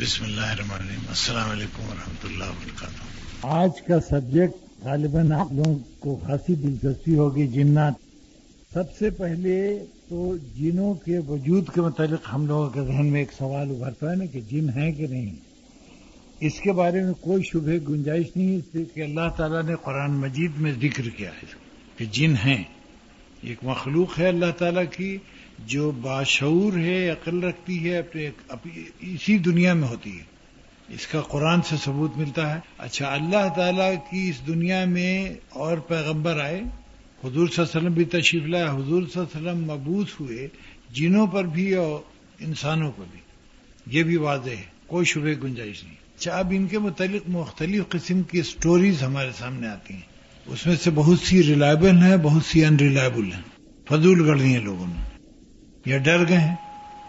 بسم اللہ الرحمن الرحیم. السلام علیکم ورحمۃ اللہ وبرکاتہ. آج کا سبجیکٹ غالباً آپ لوگوں کو خاصی دلچسپی ہوگی، جنات. سب سے پہلے تو جنوں کے وجود کے متعلق ہم لوگوں کے ذہن میں ایک سوال ابھرتا ہے نا کہ جن ہیں کہ نہیں؟ اس کے بارے میں کوئی شبہ گنجائش نہیں، اس لیے کہ اللہ تعالیٰ نے قرآن مجید میں ذکر کیا ہے کہ جن ہیں. ایک مخلوق ہے اللہ تعالیٰ کی جو باشعور ہے، عقل رکھتی ہے، اپنے اسی دنیا میں ہوتی ہے۔ اس کا قرآن سے ثبوت ملتا ہے۔ اچھا اللہ تعالیٰ کی اس دنیا میں اور پیغمبر آئے، حضور صلی اللہ علیہ وسلم بھی تشریف لائے، حضور صلی اللہ علیہ وسلم مبوس ہوئے، جنوں پر بھی اور انسانوں پر بھی۔ یہ بھی واضح ہے، کوئی شبہ گنجائش نہیں۔ اچھا اب ان کے متعلق مختلف قسم کی سٹوریز ہمارے سامنے آتی ہیں۔ اس میں سے بہت سی ریلائبل ہیں، بہت سی ان ریلائبل ہیں۔ فضول گڑ رہی ہیں لوگوں نے۔ یا ڈر گئے ہیں؟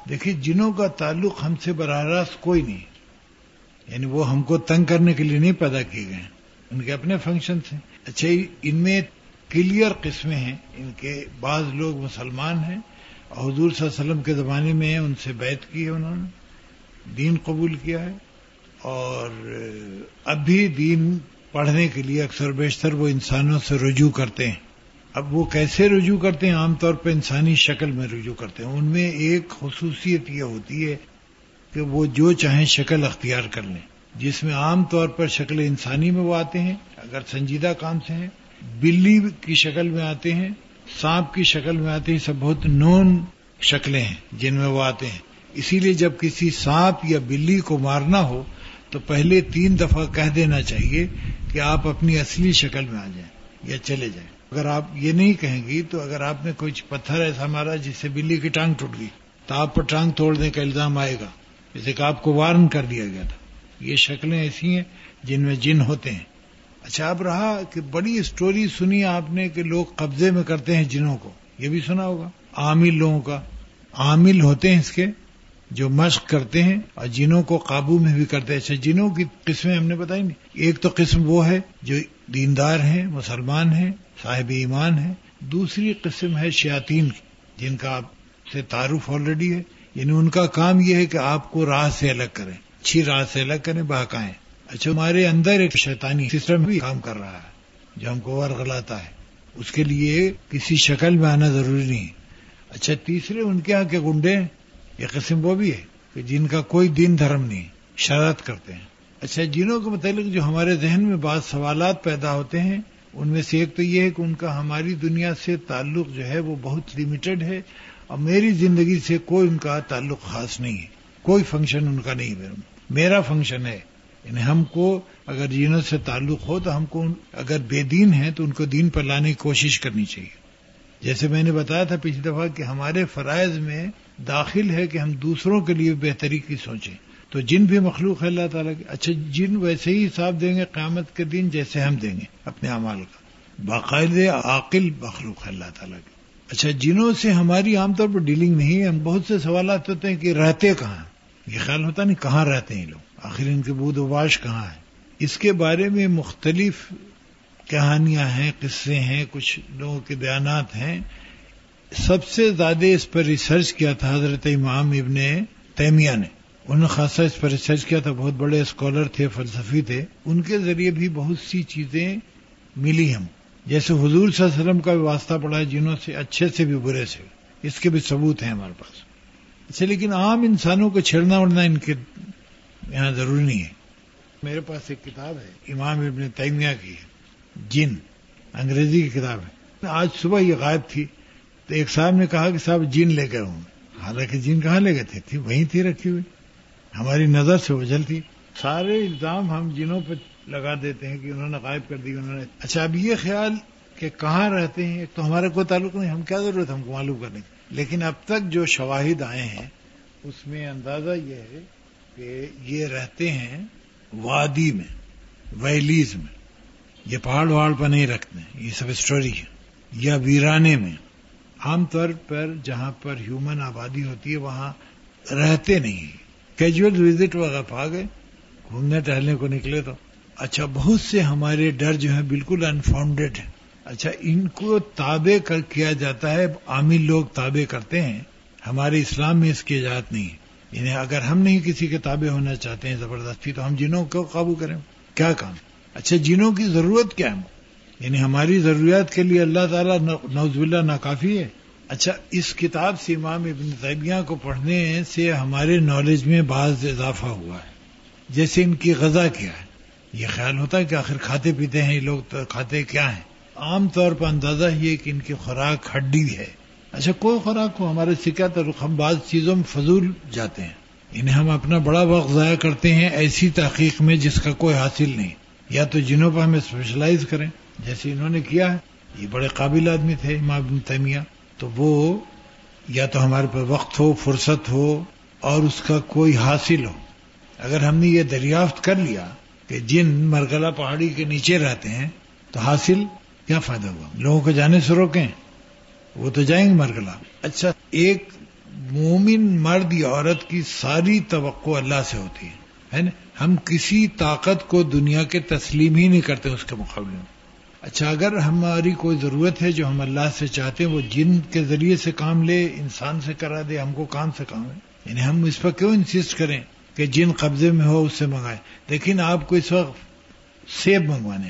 دیکھیے، جنوں کا تعلق ہم سے براہ راست کوئی نہیں یعنی وہ ہم کو تنگ کرنے کے لیے نہیں پیدا کیے گئے ہیں۔ ان کے اپنے فنکشن ہیں۔ اچھا ان میں کلیئر قسمیں ہیں۔ ان کے بعض لوگ مسلمان ہیں۔ اور حضور صلی اللہ علیہ وسلم کے زمانے میں ان سے بیت کی ہے انہوں نے۔ دین قبول کیا ہے۔ اور اب بھی دین پڑھنے کے لیے اکثر بیشتر وہ انسانوں سے رجوع کرتے ہیں۔ اب وہ کیسے رجوع کرتے ہیں؟ عام طور پہ انسانی شکل میں رجوع کرتے ہیں۔ ان میں ایک خصوصیت یہ ہوتی ہے کہ وہ جو چاہیں شکل اختیار کر لیں۔ جس میں عام طور پر شکل انسانی میں وہ آتے ہیں، اگر سنجیدہ کام سے ہیں، بلی کی شکل میں آتے ہیں، سانپ کی شکل میں آتے ہیں سب بہت نون شکلیں ہیں جن میں وہ آتے ہیں۔ اسی لیے جب کسی سانپ یا بلی کو مارنا ہو، تو پہلے تین دفعہ کہہ دینا چاہیے کہ آپ اپنی اصلی شکل میں آ جائیں یا چلے جائیں۔ اگر آپ یہ نہیں کہیں گی تو اگر آپ نے کچھ پتھر ایسا مارا جس سے بلی کی ٹانگ ٹوٹ گئی تو آپ پر ٹانگ توڑنے کا الزام آئے گا۔ جیسے کہ آپ کو وارن کر دیا گیا تھا۔ یہ شکلیں ایسی ہیں جن میں جن ہوتے ہیں۔ اچھا اب رہا کہ بڑی اسٹوری سنی آپ نے کہ لوگ قبضے میں کرتے ہیں جنوں کو۔ یہ بھی سنا ہوگا۔ عامل لوگوں کا۔ عامل ہوتے ہیں اس کے جو مشق کرتے ہیں اور جنوں کو قابو میں بھی کرتے ہیں۔ اچھا جنوں کی قسمیں ہم نے بتائی نہیں۔ ایک تو قسم وہ ہے جو دیندار ہیں، مسلمان ہیں صاحب ایمان ہیں دوسری قسم ہے شیاطین جن کا آپ سے تعارف آلریڈی ہے یعنی ان کا کام یہ ہے کہ آپ کو راہ سے الگ کریں، اچھی راہ سے الگ کریں، بہکائیں۔ اچھا ہمارے اندر ایک شیطانی سسٹم بھی کام کر رہا ہے، جو ہم کو ورغلاتا ہے۔ اس کے لیے کسی شکل میں آنا ضروری نہیں اچھا تیسرے ان کے یہاں کے گنڈے، یہ قسم وہ بھی ہے کہ جن کا کوئی دین دھرم نہیں، شرارت کرتے ہیں۔ اچھا جنوں کے متعلق جو ہمارے ذہن میں بعض سوالات پیدا ہوتے ہیں ان میں سے ایک تو یہ ہے کہ ان کا ہماری دنیا سے تعلق جو ہے وہ بہت لمیٹڈ ہے اور میری زندگی سے کوئی ان کا تعلق خاص نہیں ہے۔ کوئی فنکشن ان کا نہیں ہے۔ میرا فنکشن ہے۔ یعنی ہم کو اگر جنوں سے تعلق ہو تو ہم کو اگر بے دین ہے تو ان کو دین پر لانے کی کوشش کرنی چاہیے۔ جیسے میں نے بتایا تھا پچھلی دفعہ کہ ہمارے فرائض میں داخل ہے کہ ہم دوسروں کے لیے بہتری کی سوچیں۔ تو جن بھی مخلوق ہے اللہ تعالیٰ کے اچھا جن ویسے ہی حساب دیں گے قیامت کے دن جیسے ہم دیں گے اپنے اعمال کا۔ باقاعدہ عاقل مخلوق ہے اللہ تعالیٰ کے۔ اچھا جنوں سے ہماری عام طور پر ڈیلنگ نہیں ہے، ہم بہت سے سوالات ہوتے ہیں کہ رہتے کہاں؟ یہ خیال ہوتا نہیں کہاں رہتے ہیں لوگ؟ آخر ان کے بود واش کہاں ہے اس کے بارے میں مختلف کہانیاں ہیں، قصے ہیں، کچھ لوگوں کے بیانات ہیں۔ سب سے زیادہ اس پر ریسرچ کیا تھا حضرت امام ابن تیمیہ نے۔ انہوں نے خاصا اس پر ریسرچ کیا تھا، بہت بڑے اسکالر تھے، فلسفی تھے، ان کے ذریعے بھی بہت سی چیزیں ملی ہم۔ جیسے حضور صلی اللہ علیہ وسلم کا بھی واسطہ پڑا ہے، جنہوں سے اچھے سے بھی برے سے۔ اس کے بھی ثبوت ہیں ہمارے پاس۔ اچھا لیکن عام انسانوں کو چھیڑنا اڑنا ان کے یہاں ضروری نہیں ہے۔ میرے پاس ایک کتاب ہے، امام ابن تیمیہ کی جن، انگریزی کی کتاب ہے۔ آج صبح یہ غائب تھی، تو ایک صاحب نے کہا کہ صاحب جن لے گئے ہوں حالانکہ جن کہاں لے گئے تھے؟ تھی، وہیں تھی رکھی ہوئی۔ ہماری نظر سے اجل تھی سارے الزام ہم جنوں پہ لگا دیتے ہیں کہ انہوں نے غائب کر دی انہوں نے۔ اچھا اب یہ خیال کہ کہاں رہتے ہیں تو ہمارا کوئی تعلق نہیں ہم کیا ضرورت ہم کو معلوم کرنے کی؟ لیکن اب تک جو شواہد آئے ہیں اس میں اندازہ یہ ہے کہ یہ رہتے ہیں وادی میں ویلیز میں۔ یہ پہاڑ وہاڑ پر نہیں رکھتے یہ سب اسٹوری ہے۔ یا ویرانے میں۔ عام طور پر جہاں پر ہیومن آبادی ہوتی ہے وہاں رہتے نہیں کیجول وزٹ وغیرہ آ گئے۔ گھومنے ٹہلنے کو نکلے تو۔ اچھا بہت سے ہمارے ڈر جو ہیں بالکل انفاؤنڈیڈ ہیں۔ اچھا ان کو تابع کیا جاتا ہے۔ عامل لوگ تابع کرتے ہیں۔ ہمارے اسلام میں اس کی اجازت نہیں ہے۔ یعنی اگر ہم نہیں کسی کے تابع ہونا چاہتے ہیں، زبردستی، تو ہم جنوں کو قابو کریں۔ کیا کام؟ اچھا جنوں کی ضرورت کیا ہے؟ یعنی ہماری ضروریات کے لیے اللہ تعالیٰ نوز اللہ ناکافی ہے۔ اچھا اس کتاب سے امام ابن طیبیہ کو پڑھنے سے ہمارے نالج میں بعض اضافہ ہوا ہے۔ جیسے ان کی غذا کیا ہے۔ یہ خیال ہوتا ہے کہ آخر کھاتے پیتے ہیں، یہ لوگ تو کھاتے کیا ہیں؟ عام طور پر اندازہ یہ کہ ان کی خوراک ہڈی ہے۔ اچھا کوئی خوراک ہو ہمارے سے کیا ہم بعض چیزوں میں فضول جاتے ہیں۔ انہیں ہم اپنا بڑا وقت ضائع کرتے ہیں ایسی تحقیق میں جس کا کوئی حاصل نہیں۔ یا تو جنوں پر ہم اسپیشلائز کریں، جیسے انہوں نے کیا ہے۔ یہ بڑے قابل آدمی تھے امام ابن تیمیہ۔ تو وہ یا تو ہمارے پاس وقت ہو فرصت ہو اور اس کا کوئی حاصل ہو۔ اگر ہم نے یہ دریافت کر لیا کہ جن مرگلہ پہاڑی کے نیچے رہتے ہیں تو حاصل کیا فائدہ ہوا؟ لوگوں کو جانے سے روکیں۔ وہ تو جائیں گے مرگلہ اچھا۔ ایک مومن مرد یا عورت کی ساری توقع اللہ سے ہوتی ہے نا؟ ہم کسی طاقت کو دنیا کے تسلیم ہی نہیں کرتے اس کے مقابلے میں۔ اچھا اگر ہماری کوئی ضرورت ہے جو ہم اللہ سے چاہتے ہیں، وہ جن کے ذریعے سے کام لے، انسان سے کرا دے، ہم کو کام سے کام ہے۔ یعنی ہم اس پر کیوں انسسٹ کریں کہ جن قبضے میں ہو اس سے منگائے لیکن آپ کو اس وقت سیب منگوانے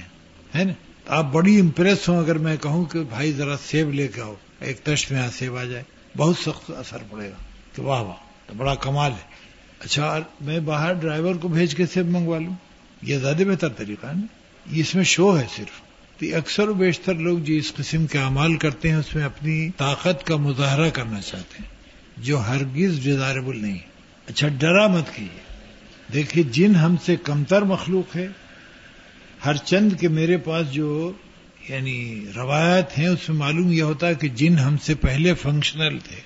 ہے نا؟ آپ بڑی امپریس ہوں اگر میں کہوں کہ بھائی ذرا سیب لے کے آؤ، ایک تش میں سیب آ جائے۔ بہت سخت اثر پڑے گا کہ واہ واہ، تو بڑا کمال ہے۔ اچھا میں باہر ڈرائیور کو بھیج کے سیب منگوا لوں؟ یہ زیادہ بہتر طریقہ ہے نا۔ اس میں شو ہے صرف۔ تو اکثر و بیشتر لوگ جو اس قسم کے اعمال کرتے ہیں، اس میں اپنی طاقت کا مظاہرہ کرنا چاہتے ہیں۔ جو ہرگز ڈیزائربل نہیں اچھا ڈرا مت کیجیے۔ دیکھیے، جن ہم سے کمتر مخلوق ہے، ہر چند کے میرے پاس جو یعنی روایت ہیں، اس میں معلوم یہ ہوتا ہے کہ جن ہم سے پہلے فنکشنل تھے۔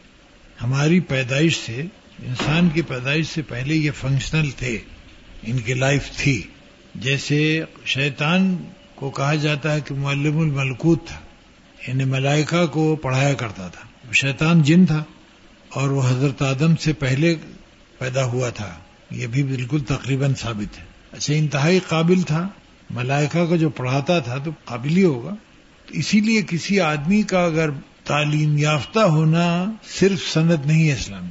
ہماری پیدائش سے، انسان کی پیدائش سے پہلے یہ فنکشنل تھے۔ ان کی لائف تھی۔ جیسے شیطان کو کہا جاتا ہے کہ معلم الملکوت تھا یعنی ملائکہ کو پڑھایا کرتا تھا۔ شیطان جن تھا اور وہ حضرت آدم سے پہلے پیدا ہوا تھا۔ یہ بھی بالکل تقریباً ثابت ہے۔ اچھا انتہائی قابل تھا۔ ملائکہ کو جو پڑھاتا تھا تو قابل ہی ہوگا۔ تو اسی لیے کسی آدمی کا اگر تعلیم یافتہ ہونا صرف سند نہیں ہے اسلام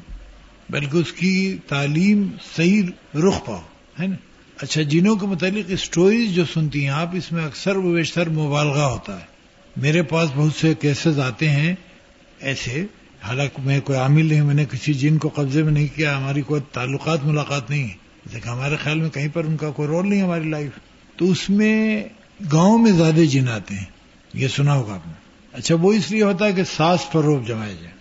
بلکہ اس کی تعلیم صحیح رخ پاؤ، ہے نا؟ اچھا جنوں کے متعلق اسٹوریز جو سنتی ہیں، آپ اس میں اکثر و بیشتر مبالغہ ہوتا ہے۔ میرے پاس بہت سے کیسز آتے ہیں ایسے، حالانکہ میں کوئی عامل نہیں، میں نے کسی جن کو قبضے میں نہیں کیا، ہماری کوئی تعلقات ملاقات نہیں ہے۔ لیکن ہمارے خیال میں کہیں پر ان کا کوئی رول نہیں ہماری لائف تو اس میں گاؤں میں زیادہ جن آتے ہیں۔ یہ سنا ہوگا آپ نے۔ اچھا وہ اس لیے ہوتا ہے کہ ساس پر روپ جمائے جائیں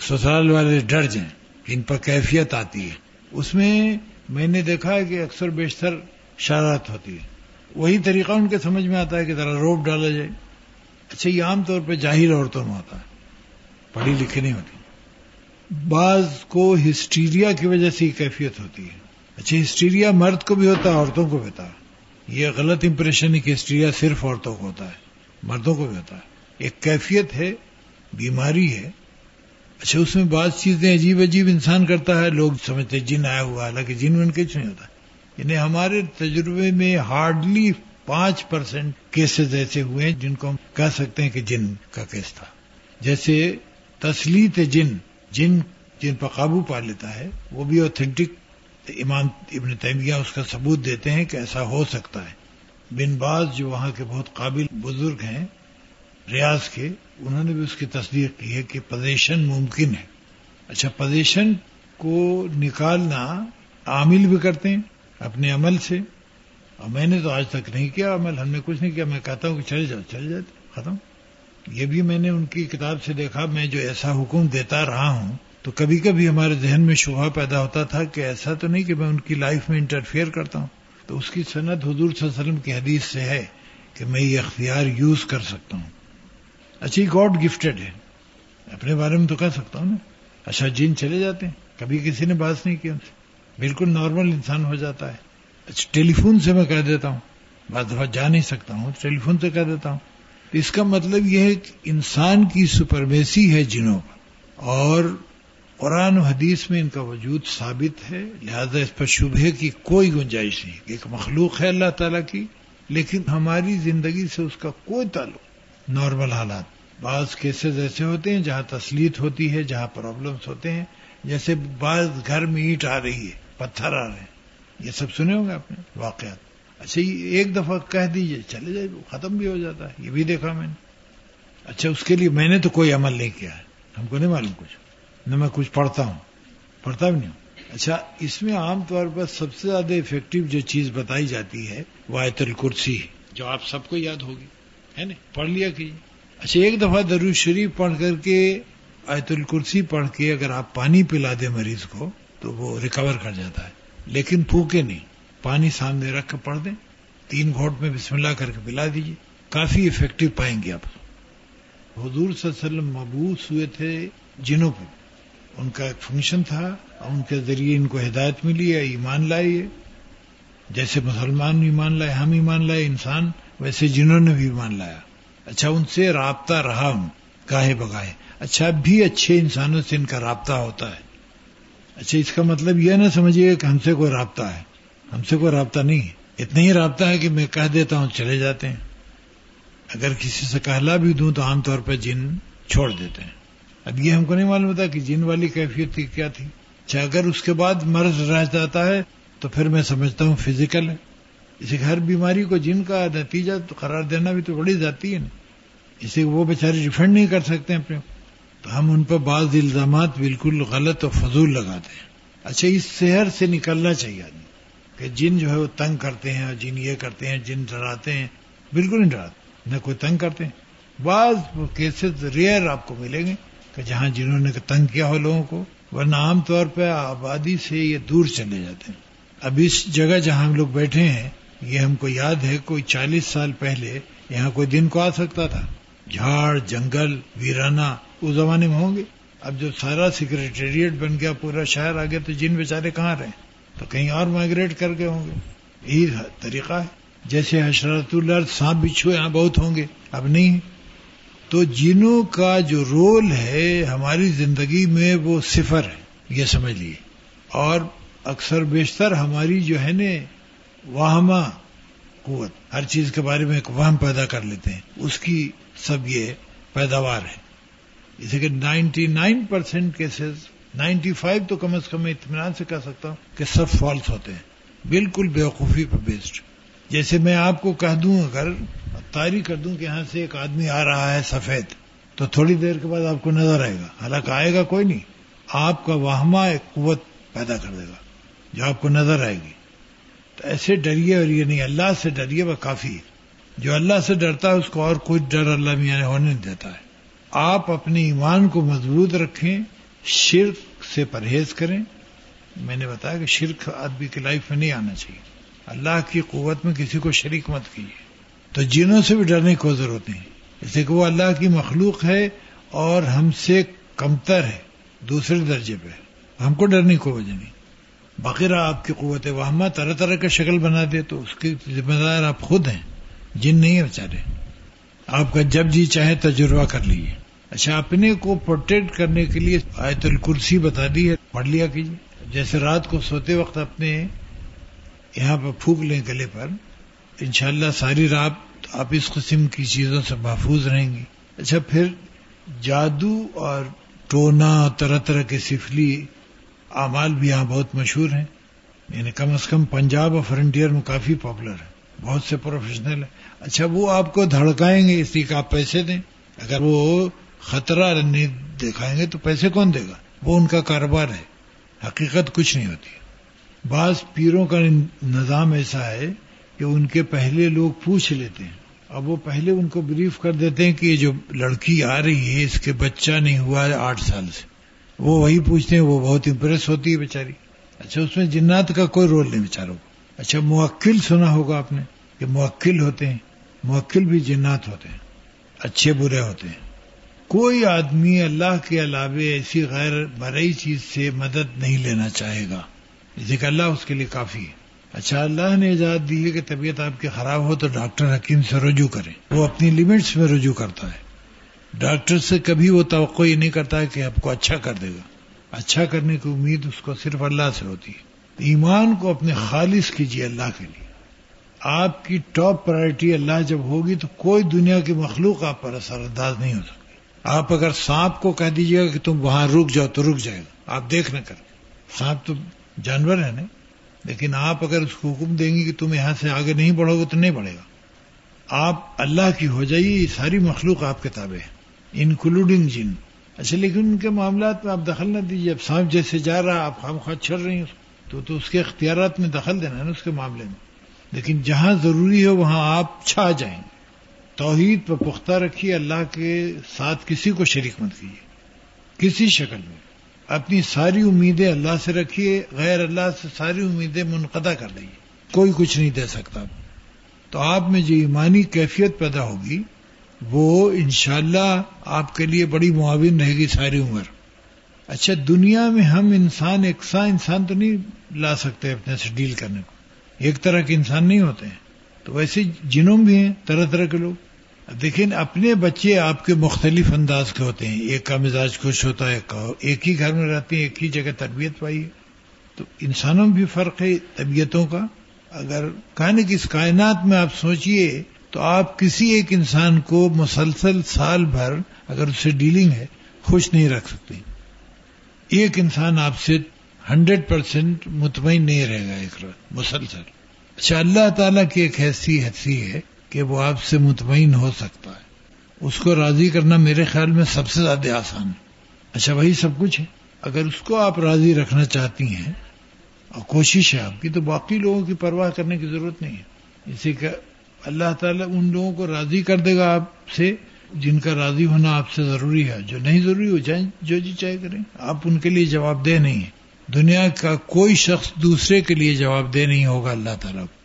سسرال والے ڈر جائیں، ان پر کیفیت آتی ہے۔ اس میں میں نے دیکھا ہے کہ اکثر بیشتر شرارت ہوتی ہے۔ وہی طریقہ ان کے سمجھ میں آتا ہے کہ ذرا روپ ڈالا جائے۔ اچھا یہ عام طور پہ جاہر عورتوں میں ہوتا ہے۔ پڑھی لکھی نہیں ہوتی۔ بعض کو ہسٹیریا کی وجہ سے یہ کیفیت ہوتی ہے۔ اچھا ہسٹیریا مرد کو بھی ہوتا ہے، عورتوں کو بھی ہوتا ہے؟ یہ غلط امپریشن ہے کہ ہسٹیریا صرف عورتوں کو ہوتا ہے، مردوں کو بھی ہوتا ہے۔ ایک کیفیت ہے، بیماری ہے اچھا اس میں بعض چیزیں عجیب عجیب انسان کرتا ہے، لوگ سمجھتے جن آیا ہوا، حالانکہ جن ون کچھ نہیں ہوتا۔ یعنی ہمارے تجربے میں ہارڈلی پانچ پرسینٹ کیسز ایسے ہوئے ہیں جن کو ہم کہہ سکتے ہیں کہ جن کا کیس تھا۔ جیسے تسلیت جن جن جن پر قابو پا لیتا ہے، وہ بھی اوتھینٹک امام ابن تیمیہ اس کا ثبوت دیتے ہیں کہ ایسا ہو سکتا ہے۔ بن باز جو وہاں کے بہت قابل بزرگ ہیں، ریاض کے انہوں نے بھی اس کی تصدیق کی ہے کہ پوزیشن ممکن ہے۔ اچھا پوزیشن کو نکالنا عامل بھی کرتے ہیں اپنے عمل سے۔ اور میں نے تو آج تک نہیں کیا عمل، ہم نے کچھ نہیں کیا۔ میں کہتا ہوں کہ چلے جاؤ چلے جاتے ختم۔ یہ بھی میں نے ان کی کتاب سے دیکھا، میں جو ایسا حکم دیتا رہا ہوں تو کبھی کبھی ہمارے ذہن میں شبہ پیدا ہوتا تھا کہ ایسا تو نہیں کہ میں ان کی لائف میں انٹرفیئر کرتا ہوں۔ تو اس کی صنعت حضور صلی اللہ علیہ وسلم کی حدیث سے ہے کہ میں یہ اختیار یوز کر سکتا ہوں۔ اچھا گاڈ گفٹڈ ہے۔ اپنے بارے میں تو کہہ سکتا ہوں نا۔ اچھا جن چلے جاتے ہیں۔ کبھی کسی نے بات نہیں کیا ان سے۔ بالکل نارمل انسان ہو جاتا ہے۔ اچھا ٹیلی فون سے میں کہہ دیتا ہوں۔ بعض دفعہ جا نہیں سکتا ہوں ٹیلی فون سے کہہ دیتا ہوں۔ تو اس کا مطلب یہ ہے کہ انسان کی سپرمیسی ہے جنوں کا اور قرآن و حدیث میں ان کا وجود ثابت ہے۔ لہذا اس پر شبہ کی کوئی گنجائش نہیں۔ ایک مخلوق ہے اللہ تعالیٰ کی، لیکن ہماری زندگی سے اس کا کوئی تعلق نارمل حالات۔ بعض کیسز ایسے ہوتے ہیں جہاں تسلیت ہوتی ہے، جہاں پرابلمس ہوتے ہیں۔ جیسے بعض گھر میں اینٹ آ رہی ہے، پتھر آ رہے ہیں۔ یہ سب سنے ہوں گے آپ نے؟ واقعات۔ اچھا یہ ایک دفعہ کہہ دیجیے، چلے جائے ختم بھی ہو جاتا ہے۔ یہ بھی دیکھا میں نے۔ اچھا اس کے لیے میں نے تو کوئی عمل نہیں کیا ہے۔ ہم کو نہیں معلوم کچھ۔ نہ میں کچھ پڑھتا ہوں۔ پڑھتا بھی نہیں ہوں۔ اچھا اس میں عام طور پر سب سے زیادہ افیکٹو جو چیز بتائی جاتی ہے، وہ آیت الکرسی جو آپ سب کو یاد ہوگی۔ ہے نا؟ پڑھ لیا کیجیے اچھا ایک دفعہ درو شریف پڑھ کر کے، آیت الکرسی پڑھ کے اگر آپ پانی پلا دیں مریض کو، تو وہ ریکور کر جاتا ہے۔ لیکن پھوکے نہیں۔ پانی سامنے رکھ کے پڑھ دیں۔ تین گھوٹ میں بسم اللہ کر کے پلا دیجیے کافی افیکٹو پائیں گے آپ۔ حضور صلی اللہ علیہ وسلم مبوس ہوئے تھے جنوں پہ ان کا ایک فنکشن تھا۔ ان کے ذریعے ان کو ہدایت ملی ہے، ایمان لائیے جیسے مسلمان ایمان لائے، ہم ایمان لائے، انسان ویسے جنہوں نے بھی ایمان لایا۔ اچھا ان سے رابطہ رہا ہوں گاہے بگاہے۔ اچھا بھی اچھے انسانوں سے ان کا رابطہ ہوتا ہے۔ اچھا اس کا مطلب یہ نہ سمجھیے کہ ہم سے کوئی رابطہ ہے۔ ہم سے کوئی رابطہ نہیں ہے۔ اتنا ہی رابطہ ہے کہ میں کہہ دیتا ہوں، چلے جاتے ہیں۔ اگر کسی سے کہلا بھی دوں تو عام طور پر جن چھوڑ دیتے ہیں۔ اب یہ ہم کو نہیں معلوم ہوتا کہ جن والی کیفیت کیا تھی۔ اچھا اگر اس کے بعد مرض رہ جاتا ہے تو پھر میں سمجھتا ہوں فزیکل ہے۔ اسی ہر بیماری کو جن کا نتیجہ تو قرار دینا بھی تو بڑی جاتی ہے نا۔ اسے وہ بیچارے ڈیفینڈ نہیں کر سکتے اپنے۔ تو ہم ان پر بعض الزامات بالکل غلط اور فضول لگاتے ہیں۔ اچھا اس شہر سے نکلنا چاہیے آدمی۔ کہ جن جو ہے وہ تنگ کرتے ہیں اور جن یہ کرتے ہیں، جن ڈراتے ہیں، بالکل نہیں ڈراتے، نہ کوئی تنگ کرتے ہیں۔ بعض کیسز ریئر آپ کو ملیں گے کہ جہاں جنہوں نے تنگ کیا ہو لوگوں کو۔ ورنہ عام طور پہ آبادی سے یہ دور چلے جاتے ہیں۔ اب اس جگہ جہاں ہم لوگ بیٹھے ہیں، یہ ہم کو یاد ہے، کوئی چالیس سال پہلے یہاں کوئی دن کو آ سکتا تھا۔ جھاڑ، جنگل، ویرانہ، اس زمانے میں ہوں گے۔ اب جب سارا سیکرٹریٹ بن گیا، پورا شہر آ گیا تو جن بیچارے کہاں رہے؟ تو کہیں اور مائگریٹ کر کے ہوں گے۔ یہی طریقہ ہے۔ جیسے حشرت اللہ سانپ بچھو یہاں بہت ہوں گے، اب نہیں۔ تو جنوں کا جو رول ہے، ہماری زندگی میں وہ صفر ہے، یہ سمجھ لیے اور اکثر بیشتر ہماری جو ہے نا واہما قوت، ہر چیز کے بارے میں ایک وہم پیدا کر لیتے ہیں۔ اس کی سب یہ پیداوار ہے۔ جیسے کہ ninety nine percent cases, ninety five تو کم از کم میں اطمینان سے کہہ سکتا ہوں کہ سب فالس ہوتے ہیں۔ بالکل بیوقوفی پر بیسڈ جیسے میں آپ کو کہہ دوں اگر تاری کر دوں کہ یہاں سے ایک آدمی آ رہا ہے سفید، تو تھوڑی دیر کے بعد آپ کو نظر آئے گا۔ حالانکہ آئے گا کوئی نہیں۔ آپ کا واہما ایک قوت پیدا کر دے گا۔ جو آپ کو نظر آئے گی۔ تو ایسے ڈریے اور یہ نہیں، اللہ سے ڈریے وہ کافی ہے۔ جو اللہ سے ڈرتا ہے، اس کو اور کوئی ڈر اللہ میاں نے ہونے نہیں دیتا ہے۔ آپ اپنے ایمان کو مضبوط رکھیں، شرک سے پرہیز کریں۔ میں نے بتایا کہ شرک آدمی کی لائف میں نہیں آنا چاہیے۔ اللہ کی قوت میں کسی کو شریک مت کیجیے۔ تو جنوں سے بھی ڈرنے کی ضرورت نہیں۔ جیسے کہ وہ اللہ کی مخلوق ہے اور ہم سے کمتر ہے، دوسرے درجے پہ۔ ہم کو ڈرنے کی وجہ نہیں۔ باقی رہا آپ کی قوت وہاں طرح طرح کا شکل بنا دے تو اس کی ذمہ دار آپ خود ہیں، جن نہیں ہے بےچارے آپ کا جب جی چاہے تجربہ کر لیجیے اچھا اپنے کو پروٹیکٹ کرنے کے لیے آیت الکرسی بتا دی ہے، پڑھ لیا کیجیے جیسے رات کو سوتے وقت اپنے یہاں پہ پھونک لیں گلے پر، انشاءاللہ ساری رات آپ اس قسم کی چیزوں سے محفوظ رہیں گی۔ اچھا پھر جادو اور ٹونا، طرح طرح کے سفلی اعمال بھی یہاں بہت مشہور ہیں۔ یعنی کم از کم پنجاب اور فرنٹیئر میں کافی پاپولر ہے بہت سے پروفیشنل ہیں۔ اچھا وہ آپ کو دھڑکائیں گے اس لیے کہ آپ پیسے دیں۔ اگر وہ خطرہ نہیں دکھائیں گے تو پیسے کون دے گا؟ وہ ان کا کاروبار ہے۔ حقیقت کچھ نہیں ہوتی۔ بعض پیروں کا نظام ایسا ہے کہ ان کے پہلے لوگ پوچھ لیتے ہیں۔ اب وہ پہلے ان کو بریف کر دیتے ہیں کہ یہ جو لڑکی آ رہی ہے، اس کے بچہ نہیں ہوا ہے آٹھ سال سے۔ وہ وہی پوچھتے ہیں، وہ بہت امپریس ہوتی ہے بیچاری۔ اچھا اس میں جنات کا کوئی رول نہیں بیچاروں کو۔ اچھا موکل سنا ہوگا آپ نے کہ موکل ہوتے ہیں، موکل بھی جنات ہوتے ہیں، اچھے برے ہوتے ہیں۔ کوئی آدمی اللہ کے علاوہ ایسی غیر برئی چیز سے مدد نہیں لینا چاہے گا۔ جیسے کہ اللہ اس کے لیے کافی ہے۔ اچھا اللہ نے ایجاد دی ہے کہ طبیعت آپ کی خراب ہو تو ڈاکٹر حکیم سے رجوع کریں۔ وہ اپنی لمٹس میں رجوع کرتا ہے۔ ڈاکٹر سے کبھی وہ توقع یہ نہیں کرتا کہ آپ کو اچھا کر دے گا۔ اچھا کرنے کی امید اس کو صرف اللہ سے ہوتی ہے۔ ایمان کو اپنے خالص کیجیے اللہ کے لیے۔ آپ کی ٹاپ پرائرٹی اللہ جب ہوگی تو کوئی دنیا کی مخلوق آپ پر اثر انداز نہیں ہو سکتی۔ آپ اگر سانپ کو کہہ دیجیے گا کہ تم وہاں رک جاؤ تو رک جائے گا۔ آپ دیکھ نہ کر سانپ تو جانور ہے نا لیکن آپ اگر اس کو حکم دیں گے کہ تم یہاں سے آگے نہیں بڑھو گے تو نہیں بڑھے گا۔ آپ اللہ کی ہو جائیے، یہ ساری مخلوق آپ کتابیں ہیں۔ انکلوڈنگ جن۔ اچھا لیکن ان کے معاملات میں آپ دخل نہ دیجیے اب سانپ جیسے جا رہا آپ خام خواہ چڑھ رہی ہیں۔ تو تو اس کے اختیارات میں دخل دینا ہے نا اس کے معاملے میں۔ لیکن جہاں ضروری ہو وہاں آپ چھا جائیں۔ توحید پر پختہ رکھیے، اللہ کے ساتھ کسی کو شریک مت کیجیے کسی شکل میں۔ اپنی ساری امیدیں اللہ سے رکھیے، غیر اللہ سے ساری امیدیں منقطع کر دیجیے کوئی کچھ نہیں دے سکتا۔ تو آپ میں جو ایمانی کیفیت پیدا ہوگی وہ انشاءاللہ آپ کے لیے بڑی معاون رہے گی ساری عمر۔ اچھا دنیا میں ہم انسان، ایک سا انسان تو نہیں لا سکتے اپنے سے ڈیل کرنے کو۔ ایک طرح کے انسان نہیں ہوتے ہیں۔ تو ویسے جنوں بھی ہیں، طرح طرح کے لوگ۔ دیکھیں، اپنے بچے آپ کے مختلف انداز کے ہوتے ہیں۔ ایک کا مزاج خوش ہوتا ہے، ایک ہی گھر میں رہتے ہیں، ایک ہی جگہ تربیت پائی ہے۔ تو انسانوں میں بھی فرق ہے، طبیعتوں کا۔ اگر کہنے کی اس کائنات میں آپ سوچئے تو آپ کسی ایک انسان کو مسلسل سال بھر اگر اس سے ڈیلنگ ہے، خوش نہیں رکھ سکتے۔ ایک انسان آپ سے ہنڈریڈ پرسینٹ مطمئن نہیں رہے گا ایک مسلسل۔ اچھا اللہ تعالیٰ کی ایک ایسی حسی ہے کہ وہ آپ سے مطمئن ہو سکتا ہے۔ اس کو راضی کرنا میرے خیال میں سب سے زیادہ آسان ہے۔ اچھا وہی سب کچھ ہے۔ اگر اس کو آپ راضی رکھنا چاہتی ہیں اور کوشش ہے آپ کی، تو باقی لوگوں کی پرواہ کرنے کی ضرورت نہیں ہے۔ اسی کا اللہ تعالیٰ ان لوگوں کو راضی کر دے گا آپ سے جن کا راضی ہونا آپ سے ضروری ہے۔ جو نہیں ضروری ہو جائیں جو جی چاہے کریں۔ آپ ان کے لیے جواب دہ نہیں ہے دنیا کا کوئی شخص دوسرے کے لیے جواب دہ نہیں ہوگا اللہ تعالیٰ کو۔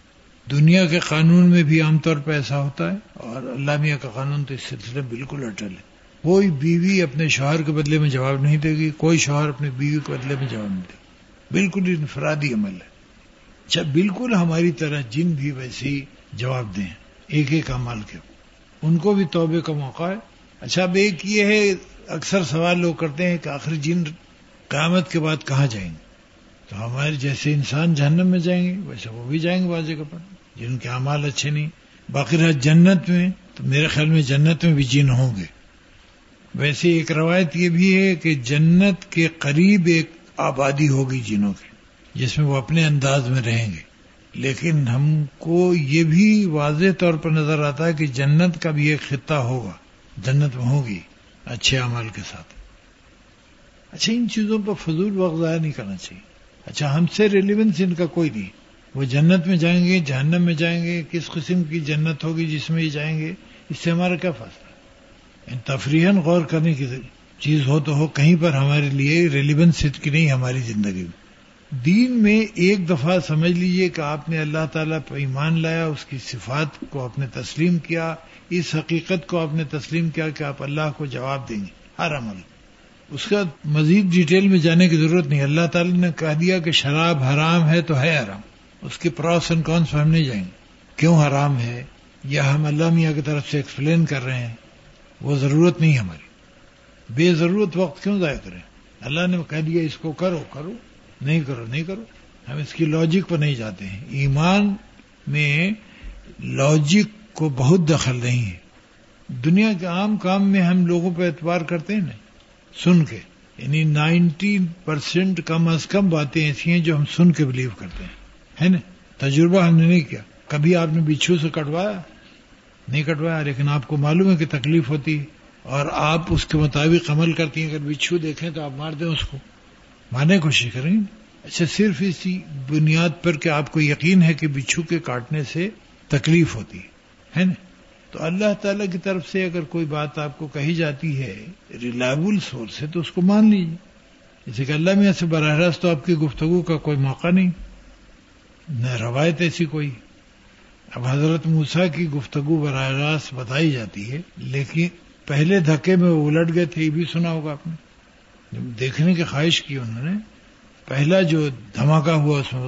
دنیا کے قانون میں بھی عام طور پہ ایسا ہوتا ہے اور اللہ میاں کا قانون تو اس سلسلے بالکل اٹل ہے۔ کوئی بیوی اپنے شوہر کے بدلے میں جواب نہیں دے گی، کوئی شوہر اپنی بیوی کے بدلے میں جواب نہیں دے گی۔ بالکل انفرادی عمل ہے۔ اچھا بالکل ہماری طرح جن بھی ویسے جواب دیں۔ ایک ایک عمل کے۔ ان کو بھی توبے کا موقع ہے۔ اچھا اب ایک یہ ہے، اکثر سوال لوگ کرتے ہیں کہ آخر جن قیامت کے بعد کہاں جائیں گے؟ تو ہمارے جیسے انسان جہنم میں جائیں گے، ویسے وہ بھی جائیں گے بعض جگہ پر جن کے اعمال اچھے نہیں۔ باقی رہا جنت میں، تو میرے خیال میں جنت میں بھی جن ہوں گے۔ ویسے ایک روایت یہ بھی ہے کہ جنت کے قریب ایک آبادی ہوگی جنوں کی، جس میں وہ اپنے انداز میں رہیں گے۔ لیکن ہم کو یہ بھی واضح طور پر نظر آتا ہے کہ جنت کا بھی ایک خطہ ہوگا۔ جنت میں ہوگی۔ اچھے اعمال کے ساتھ۔ اچھا ان چیزوں پر فضول وقت ضائع نہیں کرنا چاہیے۔ اچھا ہم سے ریلیونس ان کا کوئی نہیں۔ وہ جنت میں جائیں گے، جہنم میں جائیں گے، کس قسم کی جنت ہوگی جس میں یہ جائیں گے؟ اس سے ہمارا کیا فاصلہ؟ یعنی ہے تفریح غور کرنے کی چیز ہو تو ہو، کہیں پر ہمارے لیے ریلیونس کی نہیں، ہماری زندگی میں۔ دین میں ایک دفعہ سمجھ لیجیے کہ آپ نے اللہ تعالیٰ پہ ایمان لایا، اس کی صفات کو آپ نے تسلیم کیا، اس حقیقت کو آپ نے تسلیم کیا کہ آپ اللہ کو جواب دیں گے، ہر عمل۔ اس کا مزید ڈیٹیل میں جانے کی ضرورت نہیں، اللہ تعالی نے کہہ دیا کہ شراب حرام ہے تو ہے حرام، اس کے پروس اینڈ کونس ہم نہیں جائیں گے۔ کیوں حرام ہے؟ یا ہم اللہ میاں کی طرف سے ایکسپلین کر رہے ہیں، وہ ضرورت نہیں ہماری۔ بے ضرورت وقت کیوں ضائع کریں؟ اللہ نے کہہ دیا اس کو کرو کرو۔ نہیں کرو نہیں کرو۔ ہم اس کی لاجک پر نہیں جاتے ہیں۔ ایمان میں لاجک کو بہت دخل نہیں ہے۔ دنیا کے عام کام میں ہم لوگوں پہ اعتبار کرتے ہیں نا، سن کے۔ یعنی نائنٹی پرسینٹ کم از کم باتیں ایسی ہیں جو ہم سن کے بلیو کرتے ہیں۔ ہے نا؟ تجربہ ہم نے نہیں کیا۔ کبھی آپ نے بچھو سے کٹوایا؟ نہیں کٹوایا، لیکن آپ کو معلوم ہے کہ تکلیف ہوتی ہے اور آپ اس کے مطابق عمل کرتی ہیں۔ اگر بچھو دیکھیں تو آپ مار دیں اس کو۔ مارنے کوشش کریں۔ اچھا صرف اسی بنیاد پر کہ آپ کو یقین ہے کہ بچھو کے کاٹنے سے تکلیف ہوتی ہے نا؟ تو اللہ تعالی کی طرف سے اگر کوئی بات آپ کو کہی جاتی ہے ریلائبل سورس ہے تو اس کو مان لیجیے جیسے کہ اللہ میں سے براہ راست تو آپ کی گفتگو کا کوئی موقع نہیں، نہ روایت ایسی کوئی۔ اب حضرت موسا کی گفتگو براہ راست بتائی جاتی ہے، لیکن پہلے دھکے میں وہ الٹ گئے تھے، یہ بھی سنا ہوگا آپ نے۔ جب دیکھنے کی خواہش کی انہوں نے، پہلا جو دھماکہ ہوا اس میں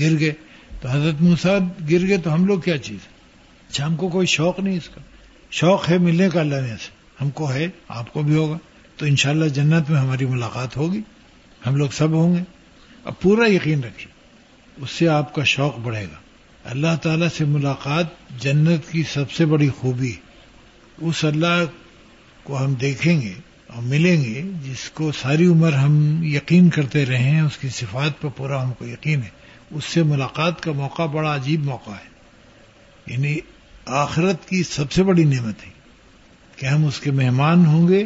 گر گئے، تو حضرت موسا گر گئے تو ہم لوگ کیا چیز؟ ہے اچھا ہم کو کوئی شوق نہیں اس کا۔ شوق ہے ملنے کا اللہ سے۔ ہم کو ہے، آپ کو بھی ہوگا۔ تو انشاءاللہ جنت میں ہماری ملاقات ہوگی۔ ہم لوگ سب ہوں گے۔ اب پورا یقین رکھیے، اس سے آپ کا شوق بڑھے گا۔ اللہ تعالی سے ملاقات جنت کی سب سے بڑی خوبی اس اللہ کو ہم دیکھیں گے ملیں گے جس کو ساری عمر ہم یقین کرتے رہے ہیں، اس کی صفات پر پورا ہم کو یقین ہے۔ اس سے ملاقات کا موقع بڑا عجیب موقع ہے۔ یعنی آخرت کی سب سے بڑی نعمت ہے کہ ہم اس کے مہمان ہوں گے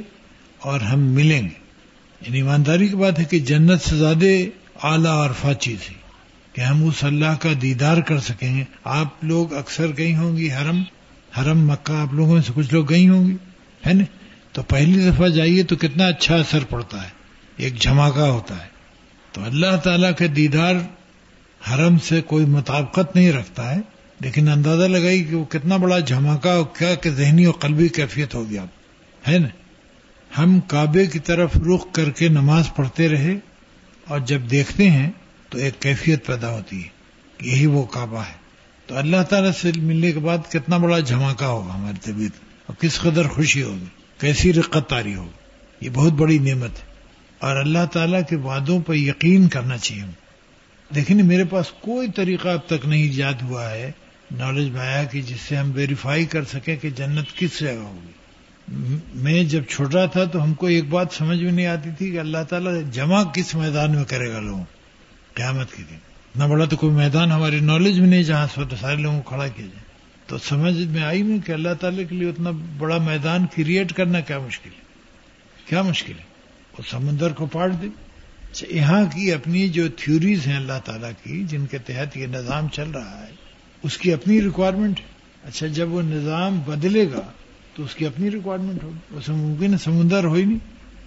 اور ہم ملیں گے۔ یعنی ایمانداری کی بات ہے کہ جنت سے زیادہ اعلیٰ اور فا چیز ہے کہ ہم اس اللہ کا دیدار کر سکیں۔ گے آپ لوگ اکثر گئی ہوں گی حرم حرم مکہ، آپ لوگوں میں سے کچھ لوگ گئی ہوں گی، ہے نا؟ تو پہلی دفعہ جائیے تو کتنا اچھا اثر پڑتا ہے، ایک جھماکہ ہوتا ہے۔ تو اللہ تعالیٰ کے دیدار حرم سے کوئی مطابقت نہیں رکھتا ہے، لیکن اندازہ لگائی کہ وہ کتنا بڑا جھماکہ اور کیا کہ ذہنی اور قلبی کیفیت ہوگی آپ۔ ہے نا؟ ہم کعبے کی طرف رخ کر کے نماز پڑھتے رہے اور جب دیکھتے ہیں تو ایک کیفیت پیدا ہوتی ہے کہ یہی وہ کعبہ ہے۔ تو اللہ تعالیٰ سے ملنے کے بعد کتنا بڑا جھماکہ ہوگا ہماری طبیعت، اور کس قدر خوشی ہوگی۔ کیسی رقت تاری ہوگی یہ بہت بڑی نعمت ہے۔ اور اللہ تعالیٰ کے وعدوں پر یقین کرنا چاہیے۔ لیکن میرے پاس کوئی طریقہ اب تک نہیں ایجاد ہوا ہے۔ نالج میں آیا کہ جس سے ہم ویریفائی کر سکیں کہ جنت کس جگہ ہوگی۔ میں جب چھوٹا تھا تو ہم کو ایک بات سمجھ میں نہیں آتی تھی کہ اللہ تعالیٰ جمع کس میدان میں کرے گا لوگوں۔ قیامت کے دن۔ نہ بڑا تو کوئی میدان ہماری نالج میں نہیں، جہاں سارے لوگوں کو کھڑا کیا جائے۔ تو سمجھ میں آئی نہیں کہ اللہ تعالیٰ کے لیے اتنا بڑا میدان کریٹ کرنا کیا مشکل ہے؟ کیا مشکل ہے؟ وہ سمندر کو پاٹ دے۔ اچھا، یہاں کی اپنی جو تھیوریز ہیں اللہ تعالیٰ کی، جن کے تحت یہ نظام چل رہا ہے، اس کی اپنی ریکوائرمنٹ ہے۔ اچھا جب وہ نظام بدلے گا، تو اس کی اپنی ریکوائرمنٹ ہوگی۔ اسے ممکن ہے سمندر ہو ہی نہیں،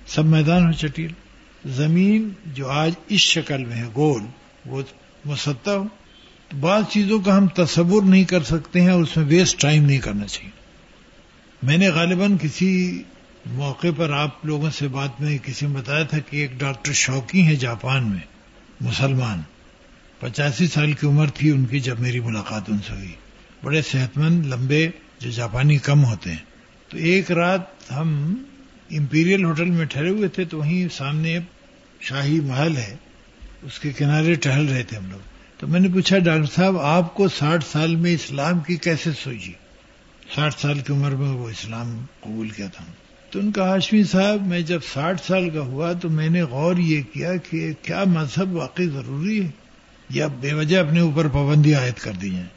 سب میدان ہو چٹیل۔ زمین جو آج اس شکل میں ہے، گول، وہ مسطح ہو۔ بعض چیزوں کا ہم تصور نہیں کر سکتے ہیں اور اس میں ویسٹ ٹائم نہیں کرنا چاہیے۔ میں نے غالباً کسی موقع پر آپ لوگوں سے بات میں کسی نے بتایا تھا کہ ایک ڈاکٹر شوقی ہیں جاپان میں، مسلمان۔ پچاسی سال کی عمر تھی، ان کی جب میری ملاقات ان سے ہوئی۔ بڑے صحت مند لمبے، جو جاپانی کم ہوتے ہیں۔ تو ایک رات ہم امپیریل ہوٹل میں ٹھہرے ہوئے تھے تو وہیں سامنے شاہی محل ہے، اس کے کنارے ٹہل رہے تھے ہم لوگ۔ تو میں نے پوچھا، ڈاکٹر صاحب، آپ کو ساٹھ سال میں اسلام کی کیسے سوچی؟ ساٹھ سال کی عمر میں وہ اسلام قبول کیا تھا۔ تو ان کا ہاشمی صاحب، میں جب ساٹھ سال کا ہوا تو میں نے غور یہ کیا کہ کیا مذہب واقعی ضروری ہے؟ یا بے وجہ اپنے اوپر پابندی عائد کر دی ہیں؟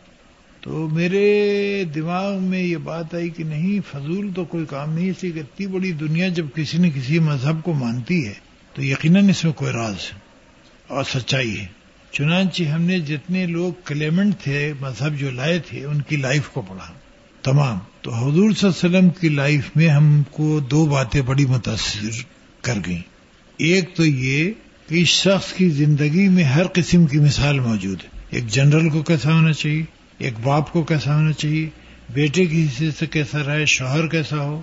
تو میرے دماغ میں یہ بات آئی کہ نہیں، فضول تو کوئی کام نہیں اسی کہ اتنی بڑی دنیا جب کسی نے کسی مذہب کو مانتی ہے تو یقیناً اس میں کوئی راز ہے اور سچائی ہے۔ چنانچہ ہم نے جتنے لوگ کلیمنٹ تھے، مذہب جو لائے تھے، ان کی لائف کو پڑھا۔ تمام۔ تو حضور صلی اللہ علیہ وسلم کی لائف میں ہم کو دو باتیں بڑی متاثر کر گئیں۔ ایک تو یہ کہ اس شخص کی زندگی میں ہر قسم کی مثال موجود ہے۔ ایک جنرل کو کیسا ہونا چاہیے؟ ایک باپ کو کیسا ہونا چاہیے؟ بیٹے کی حصے سے کیسا رہے؟ شوہر کیسا ہو؟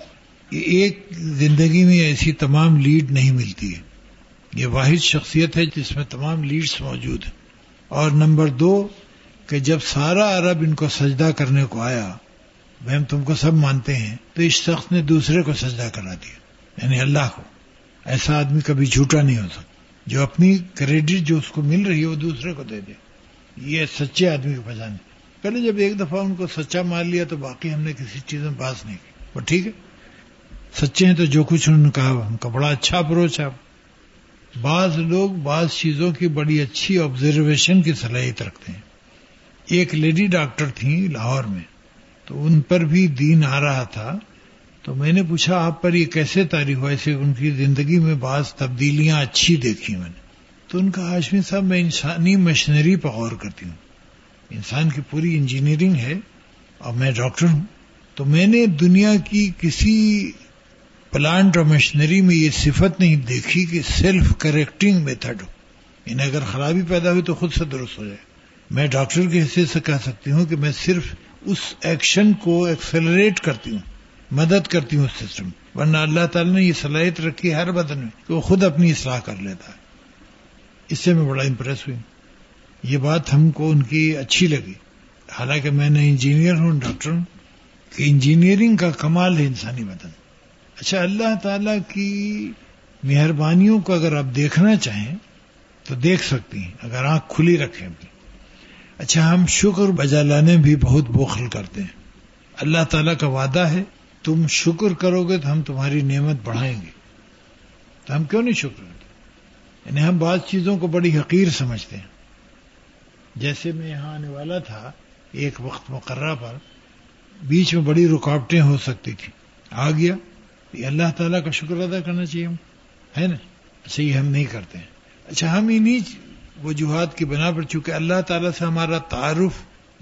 یہ ایک زندگی میں ایسی تمام لیڈ نہیں ملتی ہے۔ یہ واحد شخصیت ہے جس میں تمام لیڈز موجود ہیں۔ اور نمبر دو، کہ جب سارا عرب ان کو سجدہ کرنے کو آیا ہم تم کو سب مانتے ہیں، تو اس شخص نے دوسرے کو سجدہ کرا دیا یعنی اللہ کو۔ ایسا آدمی کبھی جھوٹا نہیں ہو سکتا۔ جو اپنی کریڈٹ جو اس کو مل رہی ہے، وہ دوسرے کو دے دے۔ یہ سچے آدمی کو پہچانے پہلے جب ایک دفعہ ان کو سچا مان لیا، تو باقی ہم نے کسی چیز میں باس نہیں کی۔ وہ ٹھیک ہے۔ سچے ہیں تو جو کچھ انہوں نے کہا، ہم کا بڑا اچھا اپروچ ہے۔ بعض لوگ بعض چیزوں کی بڑی اچھی آبزرویشن کی صلاحیت رکھتے ہیں۔ ایک لیڈی ڈاکٹر تھی لاہور میں، تو ان پر بھی دین آ رہا تھا۔ تو میں نے پوچھا، آپ پر یہ کیسے تاریخ ہوا؟ ایسے ان کی زندگی میں بعض تبدیلیاں اچھی دیکھی میں نے۔ تو ان کا ہاشمی صاحب، میں انسانی مشنری پر غور کرتی ہوں۔ انسان کی پوری انجینئرنگ ہے اور میں ڈاکٹر ہوں۔ تو میں نے دنیا کی کسی پلانٹ اور مشنری میں یہ صفت نہیں، دیکھی کہ سیلف کریکٹنگ میتھڈ ہو۔ انہیں اگر خرابی پیدا ہوئی تو خود سے درست ہو جائے۔ میں ڈاکٹر کی حیثیت سے کہہ سکتی ہوں کہ میں صرف اس ایکشن کو ایکسلریٹ کرتی ہوں، مدد کرتی ہوں اس سسٹم ورنہ اللہ تعالیٰ نے یہ صلاحیت رکھی ہر بدن میں کہ وہ خود اپنی اصلاح کر لیتا ہے۔ اس سے میں بڑا امپریس ہوئی۔ یہ بات ہم کو ان کی اچھی لگی۔ حالانکہ میں نے انجینئر ہوں، ڈاکٹر ہوں۔ کہ انجینئرنگ کا کمال ہے انسانی بدن۔ اچھا اللہ تعالی کی مہربانیوں کو اگر آپ دیکھنا چاہیں تو دیکھ سکتی ہیں، اگر آنکھ کھلی رکھیں بھی۔ اچھا ہم شکر بجا لانے بھی بہت بوخل کرتے ہیں۔ اللہ تعالیٰ کا وعدہ ہے، تم شکر کرو گے تو ہم تمہاری نعمت بڑھائیں گے۔ تو ہم کیوں نہیں شکر کرتے؟ یعنی ہم بعض چیزوں کو بڑی حقیر سمجھتے ہیں۔ جیسے میں یہاں آنے والا تھا، ایک وقت مقررہ پر بیچ میں بڑی رکاوٹیں ہو سکتی تھیں۔ آ گیا۔ یہ اللہ تعالیٰ کا شکر ادا کرنا چاہیے ہم۔ ہے نا؟ اچھا یہ ہم نہیں کرتے ہیں۔ اچھا ہم انہیں وجوہات کی بنا پر چونکہ اللہ تعالیٰ سے ہمارا تعارف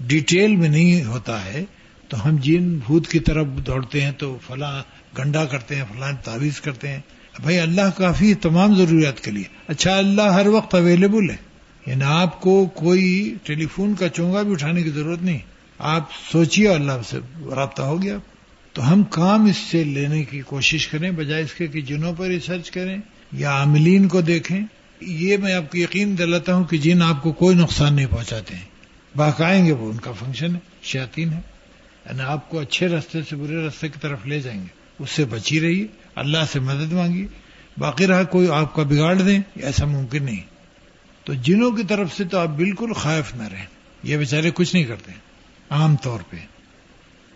ڈیٹیل میں نہیں ہوتا ہے، تو ہم جن بھوت کی طرف دوڑتے ہیں تو فلاں گنڈا کرتے ہیں، فلاں تعویذ کرتے ہیں۔ بھائی، اللہ کافی تمام ضروریات کے لیے۔ اچھا اللہ ہر وقت اویلیبل ہے۔ یعنی آپ کو کوئی ٹیلی فون کا چونگا بھی اٹھانے کی ضرورت نہیں۔ آپ سوچیے اللہ سے رابطہ ہو گیا۔ آپ تو ہم کام اس سے لینے کی کوشش کریں، بجائے اس کے کہ جنوں پر ریسرچ کریں یا عاملین کو دیکھیں۔ یہ میں آپ کو یقین دلاتا ہوں کہ جن آپ کو کوئی نقصان نہیں پہنچاتے ہیں۔ باقائیں گے وہ، ان کا فنکشن ہے، شیاطین ہے یعنی آپ کو اچھے راستے سے برے راستے کی طرف لے جائیں گے۔ اس سے بچی رہی اللہ سے مدد مانگی باقی رہا، کوئی آپ کا بگاڑ دیں، ایسا ممکن نہیں۔ تو جنوں کی طرف سے تو آپ بالکل خائف نہ رہیں۔ یہ بیچارے کچھ نہیں کرتے، عام طور پہ۔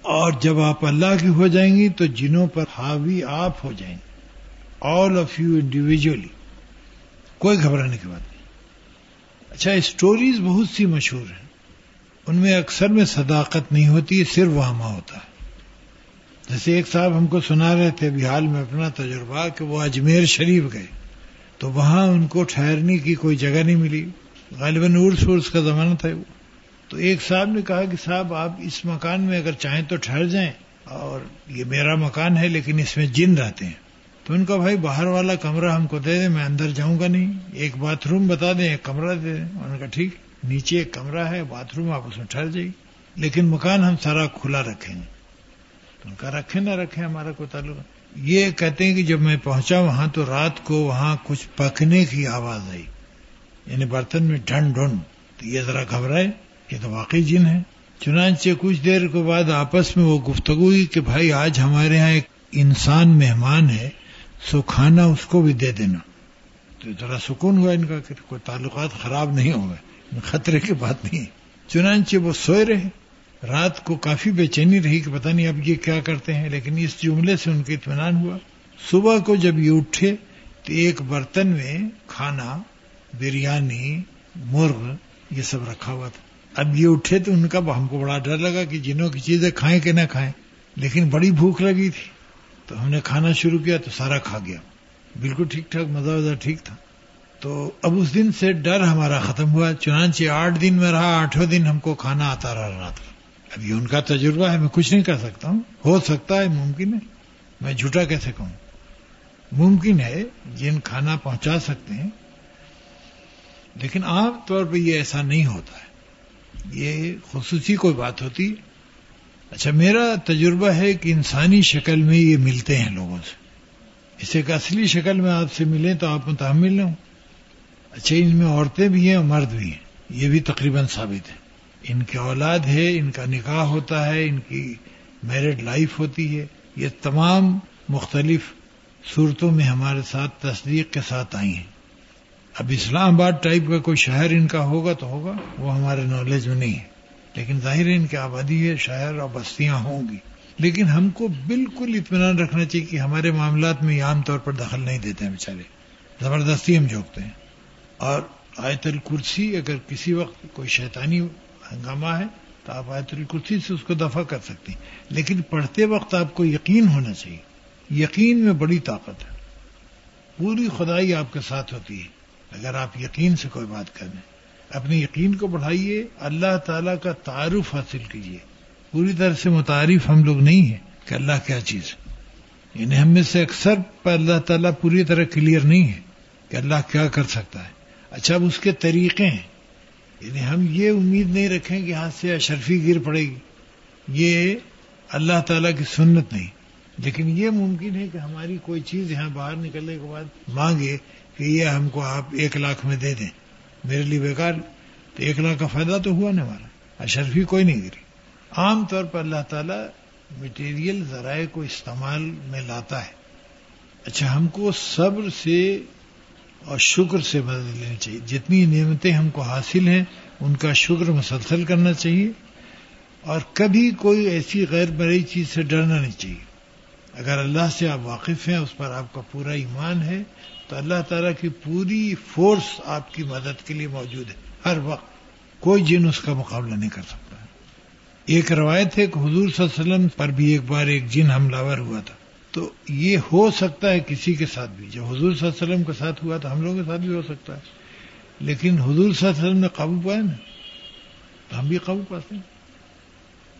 اور جب آپ اللہ کی ہو جائیں گی تو جنوں پر حاوی آپ ہو جائیں گے آل آف یو انڈیویجلی کوئی گھبرانے کی بات نہیں۔ اچھا اسٹوریز بہت سی مشہور ہیں۔ ان میں اکثر میں صداقت نہیں ہوتی، صرف وہاں ہوتا ہے۔ جیسے ایک صاحب ہم کو سنا رہے تھے ابھی حال میں اپنا تجربہ کہ وہ اجمیر شریف گئے۔ تو وہاں ان کو ٹھہرنے کی کوئی جگہ نہیں ملی۔ غالباً ارس ورس کا زمانہ تھا وہ۔ تو ایک صاحب نے کہا کہ صاحب، آپ اس مکان میں اگر چاہیں تو ٹھہر جائیں۔ اور یہ میرا مکان ہے، لیکن اس میں جن رہتے ہیں۔ تو ان کا بھائی، باہر والا کمرہ ہم کو دے دیں، میں اندر جاؤں گا نہیں۔ ایک باتھ روم بتا دیں، ایک کمرہ دے دیں۔ انہوں نے کہا، ٹھیک۔ نیچے ایک کمرہ ہے، باتھ روم آپ اس میں ٹھہر جائیے۔ لیکن مکان ہم سارا کھلا رکھیں گے۔ تو ان کا رکھے نہ رکھے ہمارا کوئی تعلق یہ کہتے ہیں کہ جب میں پہنچا وہاں تو رات کو وہاں کچھ پکنے کی آواز آئی۔ یعنی برتن میں ڈھنڈ ڈھنڈ تو یہ ذرا گھبرائے۔ یہ تو واقعی جن ہے چنانچہ کچھ دیر کے بعد آپس میں وہ گفتگو ہوئی کہ بھائی آج ہمارے ہاں ایک انسان مہمان ہے، سو کھانا اس کو بھی دے دینا۔ تو ذرا سکون ہوا ان کا کہ کوئی تعلقات خراب نہیں ہو گئے خطرے کی بات نہیں۔ چنانچہ وہ سوئے رہے۔ رات کو کافی بے چینی رہی کہ پتہ نہیں اب یہ کیا کرتے ہیں، لیکن اس جملے سے ان کا اطمینان ہوا۔ صبح کو جب یہ اٹھے تو ایک برتن میں کھانا، بریانی، مرغ، یہ سب رکھا ہوا تھا۔ اب یہ اٹھے تو ان کا ہم کو بڑا ڈر لگا کہ جنوں کی چیزیں کھائیں کہ نہ کھائیں، لیکن بڑی بھوک لگی تھی۔ تو ہم نے کھانا شروع کیا تو سارا کھا گیا۔ بالکل ٹھیک ٹھاک، مزہ وزہ ٹھیک تھا۔ تو اب اس دن سے ڈر ہمارا ختم ہوا، چنانچہ آٹھ دن میں رہا آٹھوں دن ہم کو کھانا آتا رہ رہا تھا اب یہ ان کا تجربہ ہے، میں کچھ نہیں کر سکتا ہوں۔ ہو سکتا ہے، ممکن ہے۔ میں جھوٹا کیسے کہوں؟ ممکن ہے جن کھانا پہنچا سکتے ہیں، لیکن عام طور پہ یہ ایسا نہیں ہوتا ہے۔ یہ خصوصی کوئی بات ہوتی؟ اچھا میرا تجربہ ہے کہ انسانی شکل میں یہ ملتے ہیں لوگوں سے۔ اسے ایک اصلی شکل میں آپ سے ملیں تو آپ متحمل ہوں اچھا ان میں عورتیں بھی ہیں اور مرد بھی ہیں۔ یہ بھی تقریباً ثابت ہے۔ ان کی اولاد ہے، ان کا نکاح ہوتا ہے، ان کی میرڈ لائف ہوتی ہے۔ یہ تمام مختلف صورتوں میں ہمارے ساتھ تصدیق کے ساتھ آئی ہیں۔ اب اسلام آباد ٹائپ کا کوئی شہر ان کا ہوگا تو ہوگا، وہ ہمارے نالج میں نہیں ہے۔ لیکن ظاہر ان کی آبادی ہے شہر اور بستیاں ہوں گی۔ لیکن ہم کو بالکل اطمینان رکھنا چاہیے کہ ہمارے معاملات میں عام طور پر دخل نہیں دیتے ہیں بیچارے۔ زبردستی ہم جھونکتے ہیں۔ اور آیت الکرسی اگر کسی وقت کوئی شیطانی ہنگامہ ہے تو آپ آیت الکرسی سے اس کو دفع کر سکتے ہیں۔ لیکن پڑھتے وقت آپ کو یقین ہونا چاہیے۔ یقین میں بڑی طاقت ہے۔ پوری خدائی آپ کے ساتھ ہوتی ہے۔ اگر آپ یقین سے کوئی بات کریں اپنے یقین کو بڑھائیے، اللہ تعالیٰ کا تعارف حاصل کیجیے۔ پوری طرح سے متعارف ہم لوگ نہیں ہیں کہ اللہ کیا چیز یعنی ہم میں سے اکثر پر اللہ تعالیٰ پوری طرح کلیئر نہیں ہے کہ اللہ کیا کر سکتا ہے۔ اچھا اب اس کے طریقے ہیں۔ یعنی ہم یہ امید نہیں رکھیں کہ ہاتھ سے اشرفی گر پڑے گی۔ یہ اللہ تعالیٰ کی سنت نہیں۔ لیکن یہ ممکن ہے کہ ہماری کوئی چیز یہاں باہر نکلنے کے بعد مانگے۔ کہ یہ ہم کو آپ ایک لاکھ میں دے دیں۔ میرے لیے بیکار، تو ایک لاکھ کا فائدہ تو ہوا نا ہمارا۔ اشرفی کوئی نہیں گری عام طور پر اللہ تعالیٰ مٹیریل ذرائع کو استعمال میں لاتا ہے۔ اچھا ہم کو صبر سے اور شکر سے مدد لینی چاہیے۔ جتنی نعمتیں ہم کو حاصل ہیں، ان کا شکر مسلسل کرنا چاہیے۔ اور کبھی کوئی ایسی غیر مرئی چیز سے ڈرنا نہیں چاہیے۔ اگر اللہ سے آپ واقف ہیں، اس پر آپ کا پورا ایمان ہے تو اللہ تعالیٰ کی پوری فورس آپ کی مدد کے لیے موجود ہے۔ ہر وقت کوئی جن اس کا مقابلہ نہیں کر سکتا۔ ایک روایت ہے کہ حضور صلی اللہ علیہ وسلم پر بھی ایک بار ایک جن حملہ ہوا تھا۔ تو یہ ہو سکتا ہے کسی کے ساتھ بھی۔ جب حضور صلی اللہ علیہ وسلم کے ساتھ ہوا تو ہم لوگوں کے ساتھ بھی ہو سکتا ہے۔ لیکن حضور صلی اللہ علیہ وسلم نے قابو پایا نا؟ تو ہم بھی قابو پاتے ہیں۔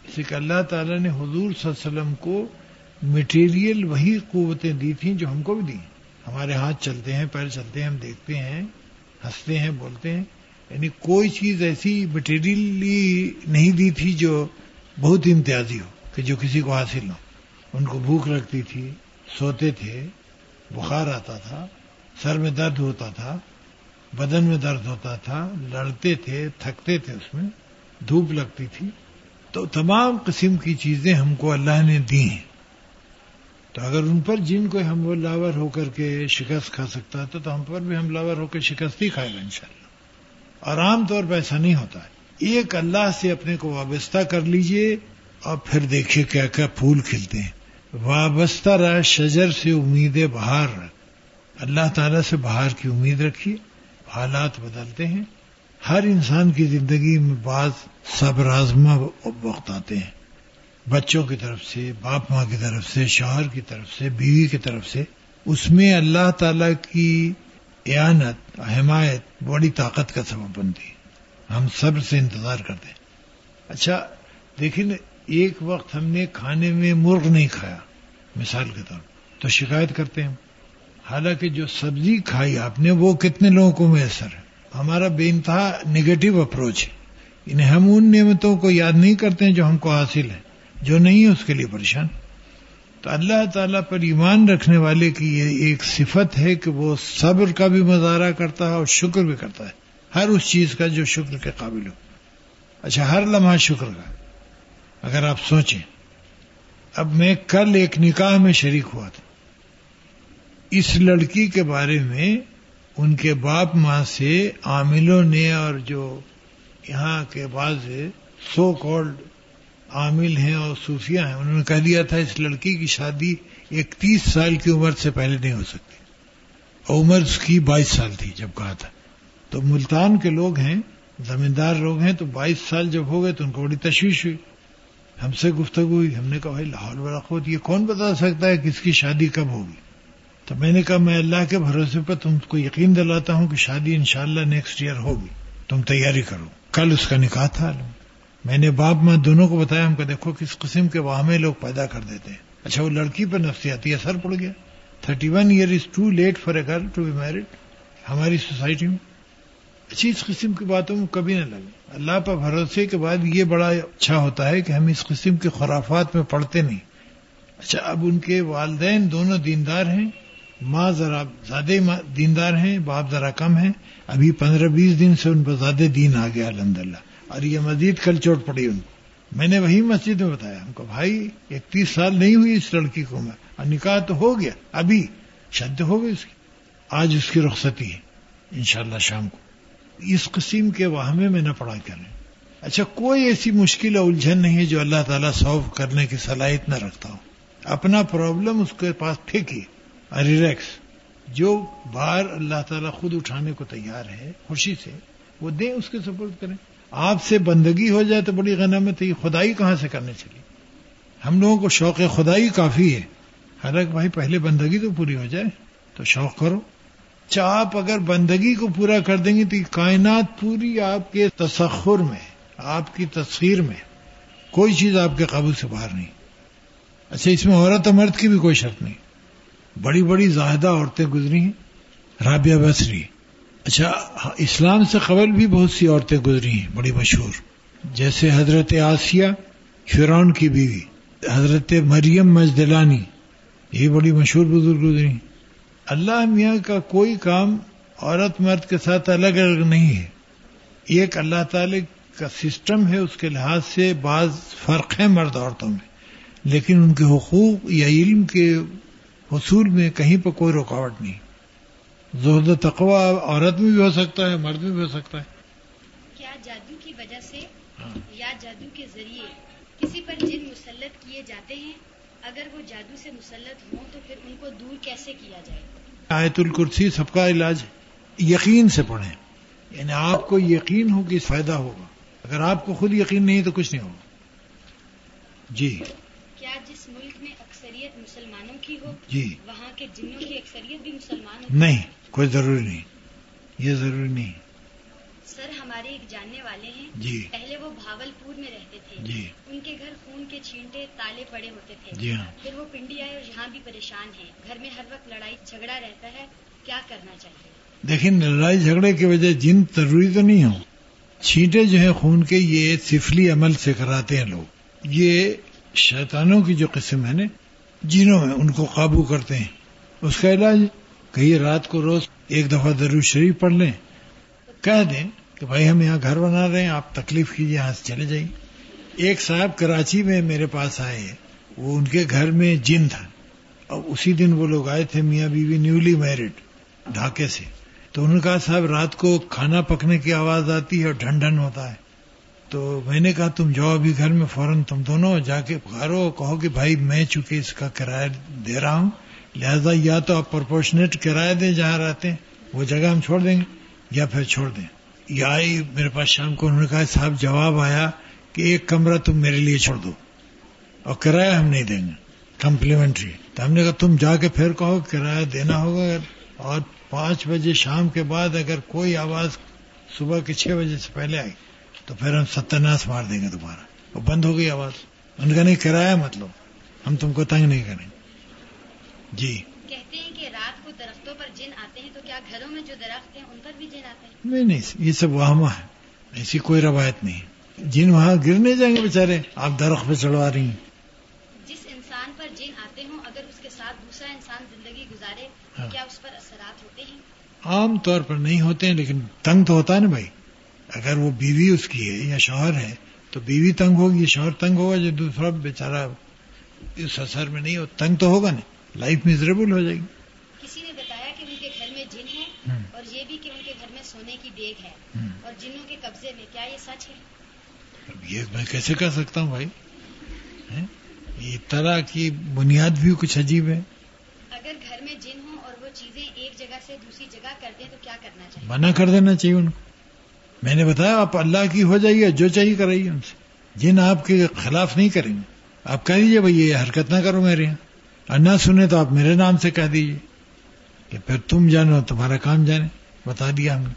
اسی کہ اللہ تعالیٰ نے حضور صلی اللہ علیہ وسلم کو مٹیریل وہی قوتیں دی تھیں جو ہم کو بھی دی ہمارے ہاتھ چلتے ہیں، پیر چلتے ہیں، ہم دیکھتے ہیں، ہنستے ہیں، بولتے ہیں۔ یعنی کوئی چیز ایسی مٹیریلی نہیں دی تھی جو بہت امتیازی ہو، کہ جو کسی کو حاصل ہو۔ ان کو بھوک لگتی تھی، سوتے تھے، بخار آتا تھا، سر میں درد ہوتا تھا، بدن میں درد ہوتا تھا، لڑتے تھے، تھکتے تھے اس میں، دھوپ لگتی تھی۔ تو تمام قسم کی چیزیں ہم کو اللہ نے دی ہیں۔ تو اگر ان پر جن کو ہم وہ لاور ہو کر کے شکست کھا سکتا ہے تو ہم پر بھی ہم لاور ہو کے شکست ہی کھائے گا انشاءاللہ۔ اور عام طور پہ ایسا نہیں ہوتا ہے۔ ایک اللہ سے اپنے کو وابستہ کر لیجیے اور پھر دیکھیے کیا کیا پھول کھلتے ہیں۔ وابستہ رہ، شجر سے امید بہار اللہ تعالیٰ سے بہار کی امید رکھیے۔ حالات بدلتے ہیں۔ ہر انسان کی زندگی میں بعض سب رازما وقت آتے ہیں۔ بچوں کی طرف سے، باپ ماں کی طرف سے، شوہر کی طرف سے، بیوی کی طرف سے، اس میں اللہ تعالی کی اعانت، حمایت، بڑی طاقت کا سبب بنتی ہم صبر سے انتظار کرتے اچھا دیکھیں، ایک وقت ہم نے کھانے میں مرغ نہیں کھایا، مثال کے طور تو شکایت کرتے ہیں حالانکہ جو سبزی کھائی آپ نے، وہ کتنے لوگوں کو میسر ہے۔ ہمارا بے انتہا نگیٹو اپروچ ہے۔ انہیں ہم ان نعمتوں کو یاد نہیں کرتے ہیں جو ہم کو حاصل ہے جو نہیں ہے اس کے لیے پریشان۔ تو اللہ تعالیٰ پر ایمان رکھنے والے کی یہ ایک صفت ہے کہ وہ صبر کا بھی مظاہرہ کرتا ہے اور شکر بھی کرتا ہے۔ ہر اس چیز کا جو شکر کے قابل ہو۔ اچھا ہر لمحہ شکر کا۔ اگر آپ سوچیں، اب میں کل ایک نکاح میں شریک ہوا تھا۔ اس لڑکی کے بارے میں ان کے باپ ماں سے عاملوں نے اور جو یہاں کے بعض سو کولڈ عامل ہیں اور صوفیہ ہیں۔ انہوں نے کہہ دیا تھا اس لڑکی کی شادی اکتیس سال کی عمر سے پہلے نہیں ہو سکتی۔ اور عمر اس کی بائیس سال تھی جب کہا تھا۔ تو ملتان کے لوگ ہیں، زمیندار لوگ ہیں، تو بائیس سال جب ہو گئے تو ان کو بڑی تشویش ہوئی۔ ہم سے گفتگو ہوئی، ہم نے کہا، بھائی، لاہور بڑا خود، یہ کون بتا سکتا ہے کہ اس کی شادی کب ہوگی؟ تو میں نے کہا، میں اللہ کے بھروسے پر تم کو یقین دلاتا ہوں کہ شادی انشاءاللہ نیکسٹ ایئر ہوگی۔ تم تیاری کرو۔ کل اس کا نکاح تھا۔ میں نے باپ ماں دونوں کو بتایا، ہم کو دیکھو کس قسم کے واہمے لوگ پیدا کر دیتے ہیں۔ اچھا وہ لڑکی پر نفسیاتی اثر پڑ گیا۔ Thirty one year is too late for a girl to be married ہماری سوسائٹی میں اچھی اس قسم کی باتوں میں کبھی نہ لگے۔ اللہ پر بھروسے کے بعد یہ بڑا اچھا ہوتا ہے کہ ہم اس قسم کے خرافات میں پڑھتے نہیں۔ اچھا اب ان کے والدین دونوں دیندار ہیں۔ ماں ذرا زیادہ دیندار ہیں، باپ ذرا کم ہیں۔ ابھی پندرہ بیس دن سے ان پر زیادہ دین آ گیا الحمد للہ اور یہ مزید کل چوٹ پڑی ان کو۔ میں نے وہی مسجد میں بتایا، ہم کو بھائی، اکتیس سال نہیں ہوئی اس لڑکی کو میں۔ اور نکاح تو ہو گیا، ابھی شد ہو گئی اس کی۔ آج اس کی رخصتی ہے، انشاءاللہ شام کو۔ اس قسم کے واہمے میں نہ پڑا کریں۔ اچھا کوئی ایسی مشکل الجھن نہیں ہے جو اللہ تعالیٰ سالو کرنے کی صلاحیت نہ رکھتا ہو۔ اپنا پرابلم اس کے پاس پھینکیے ریلیکس جو بار اللہ تعالیٰ خود اٹھانے کو تیار ہے، خوشی سے، وہ دیں اس کے سپورٹ کریں۔ آپ سے بندگی ہو جائے تو بڑی غنامت ہے خدائی کہاں سے کرنے چلی؟ ہم لوگوں کو شوق خدائی کافی ہے۔ حالانکہ بھائی پہلے بندگی تو پوری ہو جائے، تو شوق کرو۔ اچھا آپ اگر بندگی کو پورا کر دیں گے تو کائنات پوری آپ کے تسخر میں، آپ کی تصویر میں۔ کوئی چیز آپ کے قابو سے باہر نہیں۔ اچھا اس میں عورت مرد کی بھی کوئی شرط نہیں۔ بڑی بڑی زاہدہ عورتیں گزری ہیں۔ رابعہ بسری اچھا اسلام سے قبل بھی بہت سی عورتیں گزری ہیں، بڑی مشہور۔ جیسے حضرت آسیہ فرون کی بیوی، حضرت مریم مجدلانی یہ بڑی مشہور بزرگ گزری اللہ میاں کا کوئی کام عورت مرد کے ساتھ الگ الگ نہیں ہے۔ ایک اللہ تعالی کا سسٹم ہے، اس کے لحاظ سے بعض فرق ہے مرد عورتوں میں۔ لیکن ان کے حقوق یا علم کے حصول میں کہیں پر کوئی رکاوٹ نہیں۔ زہد تقوا عورت میں بھی ہو سکتا ہے مرد میں بھی ہو سکتا ہے۔ کیا جادو کی وجہ سے یا جادو کے ذریعے کسی پر جن مسلط کیے جاتے ہیں؟ اگر وہ جادو سے مسلط ہوں تو پھر ان کو دور کیسے کیا جائے؟ آیت الکرسی سب کا علاج یقین سے پڑھیں۔ یعنی آپ کو یقین ہو کہ فائدہ ہوگا۔ اگر آپ کو خود یقین نہیں تو کچھ نہیں ہوگا۔ جی۔ کیا جس ملک میں اکثریت مسلمانوں کی ہو جی۔ وہاں کے جنوں کی اکثریت بھی مسلمان نہیں۔ کوئی ضروری نہیں۔ یہ ضروری نہیں۔ سر ہمارے ایک جاننے والے ہیں۔ جی۔ پہلے وہ بھاول پور میں رہتے تھے۔ جی۔ ان کے گھر خون کے چھینٹے تالے پڑے ہوتے تھے۔ جی ہاں۔ پھر وہ پنڈی آئے اور یہاں بھی پریشان ہیں۔ گھر میں ہر وقت لڑائی جھگڑا رہتا ہے۔ کیا کرنا چاہیے؟ دیکھیں لڑائی جھگڑے کی وجہ جن ضروری تو نہیں ہوں۔ چھینٹے جو ہیں خون کے یہ سفلی عمل سے کراتے ہیں لوگ۔ یہ شیطانوں کی جو قسم ہے نا جنہوں میں ان کو قابو کرتے ہیں۔ اس کا علاج کہیں رات کو روز ایک دفعہ درو شریف پڑھ لیں۔ کہہ دیں کہ بھائی ہم یہاں گھر بنا رہے ہیں، آپ تکلیف کیجیے یہاں سے چلے جائیے۔ ایک صاحب کراچی میں میرے پاس آئے وہ ان کے گھر میں جن تھا۔ اور اسی دن وہ لوگ آئے تھے میاں بیوی نیولی میرڈ ڈھاکے سے۔ تو انہوں نے کہا، صاحب، رات کو کھانا پکنے کی آواز آتی ہے اور ڈھن ڈھن ہوتا ہے۔ تو میں نے کہا، تم جاؤ ابھی گھر میں فوراً، تم دونوں جا کے پکارو کہو کہ بھائی میں چونکہ اس کا کرایہ دے رہا ہوں لہذا یا تو آپ پرپورشنیٹ کرایہ دیں جہاں رہتے ہیں، وہ جگہ ہم چھوڑ دیں گے، یا پھر چھوڑ دیں۔ یا آئی میرے پاس شام کو انہوں نے کہا، صاحب جواب آیا کہ ایک کمرہ تم میرے لیے چھوڑ دو اور کرایہ ہم نہیں دیں گے۔ کمپلیمنٹری تو ہم نے کہا، تم جا کے پھر کہو، کرایہ دینا ہوگا اور پانچ بجے شام کے بعد اگر کوئی آواز صبح کے چھ بجے سے پہلے آئی، تو پھر ہم ستناس مار دیں گے دوبارہ۔ وہ بند ہو گئی آواز۔ ان کا نہیں، کرایہ مطلب ہم تم کو تنگ نہیں کریں گے۔ جی۔ کہتے ہیں کہ رات کو درختوں پر جن آتے ہیں تو کیا گھروں میں جو درخت ہیں ان پر بھی جن آتے ہیں؟ نہیں نہیں یہ سب وہاں ہے۔ ایسی کوئی روایت نہیں۔ جن وہاں گر نہیں جائیں گے بےچارے آپ درخت پہ چڑھوا رہی ہیں۔ جس انسان پر جن آتے ہوں اگر اس کے ساتھ دوسرا انسان زندگی گزارے تو ہاں۔ کیا اس پر اثرات ہوتے ہیں؟ عام طور پر نہیں ہوتے ہیں لیکن تنگ تو ہوتا ہے نا بھائی۔ اگر وہ بیوی اس کی ہے یا شوہر ہے تو بیوی تنگ ہوگی شوہر تنگ ہوگا جو دوسرا بیچارہ اس اثر میں نہیں ہو تنگ تو ہوگا نہیں لائف میزریبل ہو جائے گی۔ کسی نے بتایا کہ ان کے گھر میں جن ہے اور یہ بھی کہ ان کے گھر میں سونے کی بیگ ہے۔ اور جنوں کے قبضے میں کیا یہ سچ ہے؟ یہ میں کیسے کہہ سکتا ہوں بھائی؟ یہ طرح کی بنیاد بھی کچھ عجیب ہے۔ اگر گھر میں جن ہوں اور وہ چیزیں ایک جگہ سے دوسری جگہ کر دیں تو کیا کرنا چاہیے؟ منع کر دینا چاہیے ان کو۔ میں نے بتایا آپ اللہ کی ہو جائیے جو چاہیے کرائیے ان سے۔ جن آپ کے خلاف نہیں کریں گے۔ آپ کہہ دیجیے بھائی یہ حرکت نہ کرو میرے یہاں۔ اور نہ سنے تو آپ میرے نام سے کہہ دیجیے کہ پھر تم جانو تمہارا کام جانے۔ بتا دیا ہم نے۔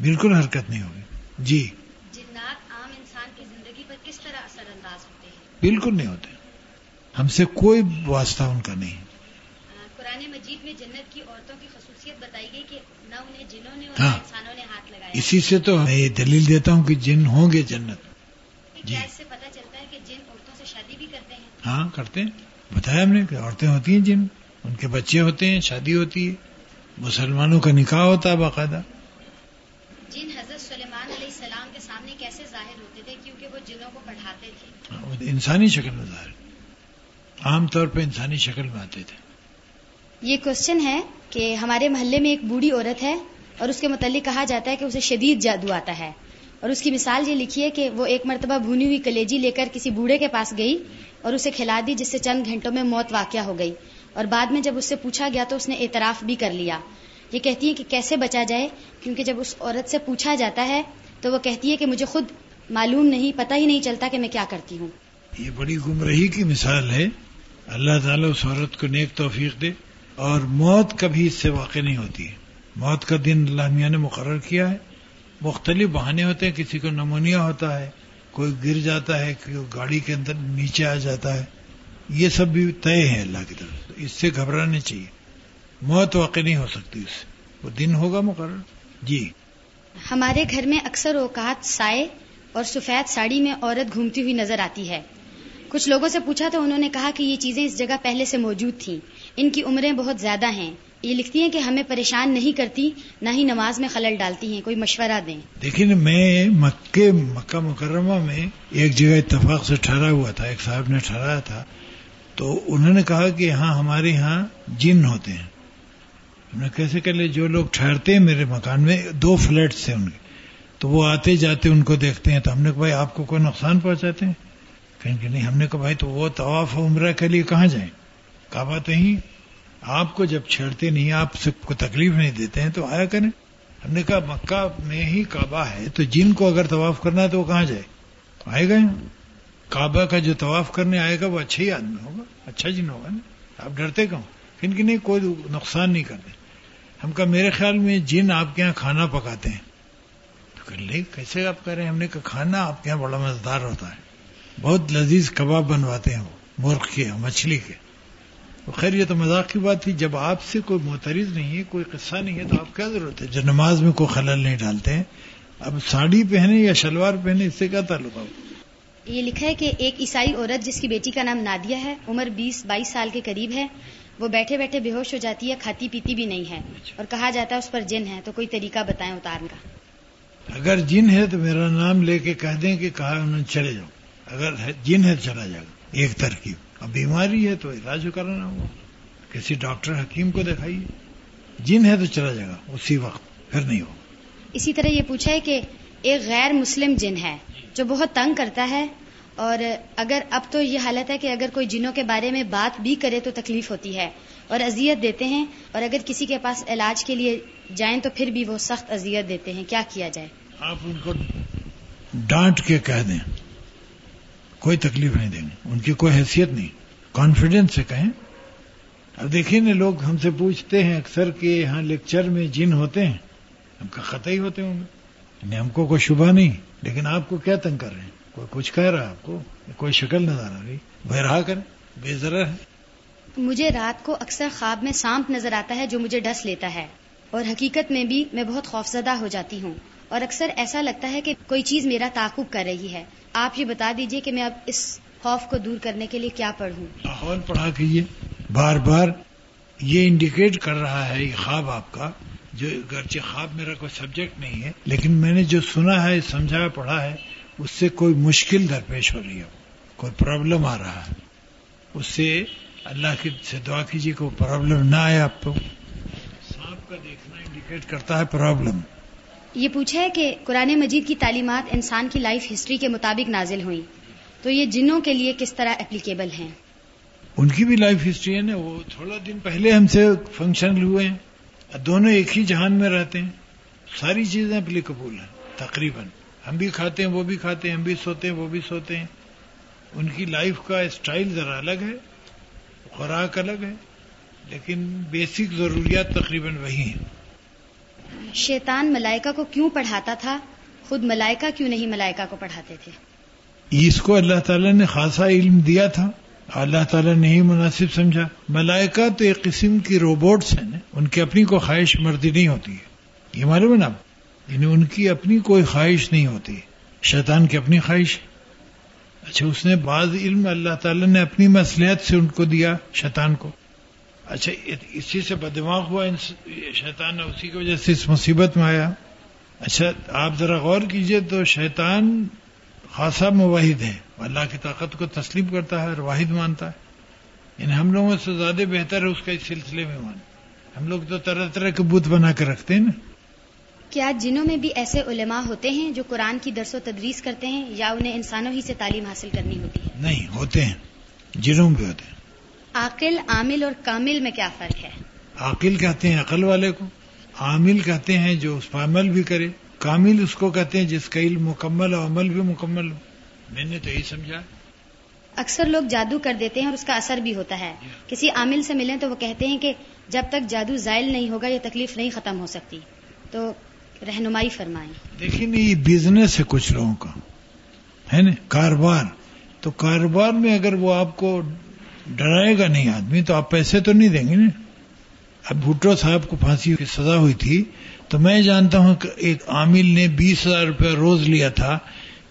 بالکل حرکت نہیں ہوگی۔ جی۔ جنات عام انسان کی زندگی پر کس طرح اثر انداز ہوتے ہیں؟ بالکل نہیں ہوتے۔ ہم سے کوئی واسطہ ان کا نہیں۔ قرآن مجید میں جنت کی عورتوں کی خصوصیت بتائی گئی کہ نہ انہیں جنہوں نے ہاں۔ انسانوں نے ہاتھ لگایا۔ اسی سے تو میں یہ دلیل دیتا ہوں کہ جن ہوں گے جنت۔ جی۔ اس سے پتہ چلتا ہے کہ جن عورتوں سے شادی بھی کرتے ہیں؟ ہاں کرتے ہیں۔ بتایا ہم نے کہ عورتیں ہوتی ہیں جن ان کے بچے ہوتے ہیں شادی ہوتی ہے مسلمانوں کا نکاح ہوتا ہے باقاعدہ۔ جن حضرت سلیمان علیہ السلام کے سامنے کیسے ظاہر ہوتے تھے؟ کیونکہ وہ جنوں کو پڑھاتے تھے۔ انسانی شکل میں ظاہر۔ عام طور پہ انسانی شکل میں آتے تھے۔ یہ کوشچن ہے کہ ہمارے محلے میں ایک بوڑھی عورت ہے اور اس کے متعلق کہا جاتا ہے کہ اسے شدید جادو آتا ہے۔ اور اس کی مثال یہ لکھی ہے کہ وہ ایک مرتبہ بھونی ہوئی کلیجی لے کر کسی بوڑھے کے پاس گئی اور اسے کھلا دی جس سے چند گھنٹوں میں موت واقع ہو گئی۔ اور بعد میں جب اس سے پوچھا گیا تو اس نے اعتراف بھی کر لیا۔ یہ کہتی ہے کہ کیسے بچا جائے؟ کیونکہ جب اس عورت سے پوچھا جاتا ہے تو وہ کہتی ہے کہ مجھے خود معلوم نہیں، پتہ ہی نہیں چلتا کہ میں کیا کرتی ہوں۔ یہ بڑی گمرہی کی مثال ہے۔ اللہ تعالیٰ اس عورت کو نیک توفیق دے اور موت کبھی اس سے واقع نہیں ہوتی۔ ہے موت کا دن اللہ میاں نے مقرر کیا ہے۔ مختلف بہانے ہوتے ہیں، کسی کو نمونیا ہوتا ہے کوئی گر جاتا ہے، کوئی گاڑی کے اندر نیچے آ جاتا ہے، یہ سب بھی طے ہے اللہ کی طرف سے۔ اس سے گھبرانے چاہیے۔ موت واقع نہیں ہو سکتی اس سے۔ وہ دن ہوگا مقرر۔ جی۔ ہمارے گھر میں اکثر اوقات سائے اور سفید ساڑی میں عورت گھومتی ہوئی نظر آتی ہے۔ کچھ لوگوں سے پوچھا تو انہوں نے کہا کہ یہ چیزیں اس جگہ پہلے سے موجود تھیں۔ ان کی عمریں بہت زیادہ ہیں۔ یہ لکھتی ہیں کہ ہمیں پریشان نہیں کرتی، نہ ہی نماز میں خلل ڈالتی ہیں، کوئی مشورہ دیں۔ دیکھیں میں مکے مکہ مکرمہ میں ایک جگہ اتفاق سے ٹھہرا ہوا تھا، ایک صاحب نے ٹھہرایا تھا، تو انہوں نے کہا کہ ہاں ہمارے یہاں جن ہوتے ہیں۔ ہم نے کیسے کر لے، جو لوگ ٹھہرتے ہیں میرے مکان میں، دو فلیٹس تھے ان کے۔ تو وہ آتے جاتے ان کو دیکھتے ہیں، تو ہم نے کہا، بھائی، آپ کو کوئی نقصان پہنچاتے ہیں؟ کہیں کہ نہیں، ہم نے کہا، بھائی، تو وہ طواف عمرہ کے لیے کہاں جائیں؟ کعبہ تو ہی آپ کو جب چھیڑتے نہیں، آپ سے کو تکلیف نہیں دیتے ہیں، تو آیا کریں۔ ہم نے کہا، مکہ میں ہی کعبہ ہے، تو جن کو اگر طواف کرنا ہے تو وہ کہاں جائے؟ آئے گا کعبہ کا جو طواف کرنے آئے گا، وہ اچھا ہی آدمی ہوگا اچھا جن ہوگا نا۔ آپ ڈرتے کہوں کن کی نہیں، کوئی نقصان نہیں کرتے۔ ہم کہا، میرے خیال میں جن آپ کے یہاں کھانا پکاتے ہیں۔ تو کہ لے، کیسے آپ کہہ رہے ہیں؟ ہم نے کہا، کھانا آپ کے یہاں بڑا مزدار ہوتا ہے۔ بہت لذیذ کباب بنواتے ہیں وہ، مرغ کے، مچھلی کے۔ خیر یہ تو مذاق کی بات تھی جب آپ سے کوئی معترض نہیں ہے کوئی قصہ نہیں ہے تو آپ کیا ضرورت ہے؟ جو نماز میں کوئی خلل نہیں ڈالتے ہیں اب ساڑی پہنے یا شلوار پہنے اس سے کیا تعلق ہے؟ یہ لکھا ہے کہ ایک عیسائی عورت جس کی بیٹی کا نام نادیا ہے عمر بیس بائیس سال کے قریب ہے وہ بیٹھے بیٹھے بے ہوش ہو جاتی ہے کھاتی پیتی بھی نہیں ہے اور کہا جاتا ہے اس پر جن ہے تو کوئی طریقہ بتائیں اتارنے کا۔ اگر جن ہے تو میرا نام لے کے کہہ دیں کہ کہا انہوں چلے جاؤ۔ اگر جن ہے چلا جائے گا ایک ترکیب۔ اب بیماری ہے تو علاج کرانا ہوگا۔ کسی ڈاکٹر حکیم کو دکھائیے۔ جن ہے تو چلا جائے گا اسی وقت پھر نہیں ہوگا۔ اسی طرح یہ پوچھا ہے کہ ایک غیر مسلم جن ہے جو بہت تنگ کرتا ہے اور اگر اب تو یہ حالت ہے کہ اگر کوئی جنوں کے بارے میں بات بھی کرے تو تکلیف ہوتی ہے اور اذیت دیتے ہیں اور اگر کسی کے پاس علاج کے لیے جائیں تو پھر بھی وہ سخت اذیت دیتے ہیں۔ کیا کیا جائے؟ آپ ان کو ڈانٹ کے کہہ دیں۔ کوئی تکلیف نہیں دیں گے۔ ان کی کوئی حیثیت نہیں۔ کانفیڈینس سے کہیں۔ اب دیکھیے نا، لوگ ہم سے پوچھتے ہیں اکثر کہ یہاں لیکچر میں جن ہوتے ہیں، ہم کا قطعی ہوتے ہوں گے۔ یعنی ہم کو کوئی شبہ نہیں، لیکن آپ کو کیا تنگ کر رہے ہیں؟ کوئی کچھ کہہ رہا ہے آپ کو؟ کوئی شکل نظر آ رہی بہرہا کریں، بے ذرا ہے۔ مجھے رات کو اکثر خواب میں سانپ نظر آتا ہے جو مجھے ڈس لیتا ہے، اور حقیقت میں بھی میں بہت خوفزدہ ہو جاتی ہوں۔ اور اکثر ایسا لگتا ہے کہ کوئی چیز میرا تعاقب کر رہی ہے۔ آپ یہ بتا دیجیے کہ میں اب اس خوف کو دور کرنے کے لیے کیا پڑھوں۔ ماحول پڑھا کیجیے بار بار یہ انڈیکیٹ کر رہا ہے یہ خواب آپ کا، جو گرچہ خواب میرا کوئی سبجیکٹ نہیں ہے، لیکن میں نے جو سنا ہے، سمجھا پڑھا ہے، اس سے کوئی مشکل درپیش ہو رہی ہے۔ کوئی پرابلم آ رہا ہے۔ اس سے اللہ کی سے دعا کیجیے کہ وہ پرابلم نہ آئے آپ کو۔ سانپ کا دیکھنا انڈیکیٹ کرتا ہے پرابلم یہ پوچھا ہے کہ قرآن مجید کی تعلیمات انسان کی لائف ہسٹری کے مطابق نازل ہوئی تو یہ جنوں کے لیے کس طرح اپلیکیبل ہیں؟ ان کی بھی لائف ہسٹری ہے نا، وہ تھوڑا دن پہلے ہم سے فنکشن ہوئے ہیں۔ دونوں ایک ہی جہان میں رہتے ہیں۔ ساری چیزیں اپلیکیبل ہیں، تقریباً۔ ہم بھی کھاتے ہیں، وہ بھی کھاتے ہیں، ہم بھی سوتے ہیں، وہ بھی سوتے ہیں۔ ان کی لائف کا اسٹائل ذرا الگ ہے، خوراک الگ ہے، لیکن بیسک ضروریات تقریباً وہی ہیں۔ شیطان ملائکہ کو کیوں پڑھاتا تھا؟ خود ملائکہ کیوں نہیں ملائکہ کو پڑھاتے تھے؟ اس کو اللہ تعالیٰ نے خاصا علم دیا تھا۔ اللہ تعالیٰ نے ہی مناسب سمجھا۔ ملائکہ تو ایک قسم کی روبوٹس ہیں ان کی اپنی کوئی خواہش مردی نہیں ہوتی ہے۔ یہ معلوم ہے نا؟ یعنی ان کی اپنی کوئی خواہش نہیں ہوتی۔ شیطان کی اپنی خواہش۔ اچھا اس نے بعض علم اللہ تعالیٰ نے اپنی مصلیت سے ان کو دیا، شیطان کو۔ اچھا اسی سے بدماغ ہوا شیطان اسی کی وجہ سے اس مصیبت میں آیا۔ اچھا آپ ذرا غور کیجیے تو شیطان خاصا مواحد ہے اللہ کی طاقت کو تسلیم کرتا ہے اور واحد مانتا ہے۔ یعنی ہم لوگوں سے زیادہ بہتر ہے اس کا اس سلسلے میں مان ہم لوگ تو طرح طرح کے بت بنا کے رکھتے ہیں نا۔ کیا جنوں میں بھی ایسے علماء ہوتے ہیں جو قرآن کی درس و تدریس کرتے ہیں یا انہیں انسانوں ہی سے تعلیم حاصل کرنی ہوتی ہے؟ نہیں ہوتے ہیں۔ جنوں بھی ہوتے ہیں۔ عاقل عامل اور کامل میں کیا فرق ہے؟ عاقل کہتے ہیں عقل والے کو عامل کہتے ہیں جو اس پر عمل بھی کرے کامل اس کو کہتے ہیں جس کا علم مکمل اور عمل بھی مکمل ہو۔ میں نے تو یہی سمجھا۔ اکثر لوگ جادو کر دیتے ہیں اور اس کا اثر بھی ہوتا ہے۔ کسی عامل سے ملیں تو وہ کہتے ہیں کہ جب تک جادو زائل نہیں ہوگا یہ تکلیف نہیں ختم ہو سکتی۔ تو رہنمائی فرمائیں۔ دیکھیے نا یہ بزنس ہے کچھ لوگوں کا۔ ہے نا؟ کاروبار۔ تو کاروبار میں اگر وہ آپ کو ڈرائے گا نہیں آدمی، تو آپ پیسے تو نہیں دیں گے نا۔ اب بھٹو صاحب کو پھانسی کی سزا ہوئی تھی، تو میں جانتا ہوں کہ ایک عامل نے بیس ہزار روپیہ روز لیا تھا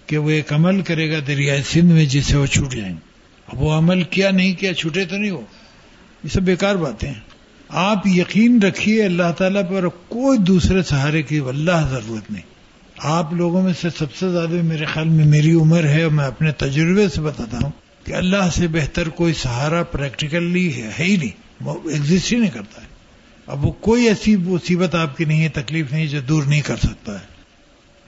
کہ وہ ایک عمل کرے گا دریائے سندھ میں، جس سے وہ چھوٹ جائیں۔ اب وہ عمل کیا نہیں کیا، چھوٹے تو نہیں ہو۔ یہ سب بیکار باتیں ہیں۔ آپ یقین رکھیے، اللہ تعالیٰ پر کوئی دوسرے سہارے کی اللہ ضرورت نہیں۔ آپ لوگوں میں سے سب سے زیادہ میرے خیال میں میری عمر ہے، اور میں اپنے تجربے سے بتاتا ہوں۔ کہ اللہ سے بہتر کوئی سہارا پریکٹیکلی ہے ہی نہیں۔ وہ ایگزٹ ہی نہیں کرتا ہے۔ اب وہ کوئی ایسی مصیبت آپ کی نہیں ہے، تکلیف نہیں جو دور نہیں کر سکتا ہے۔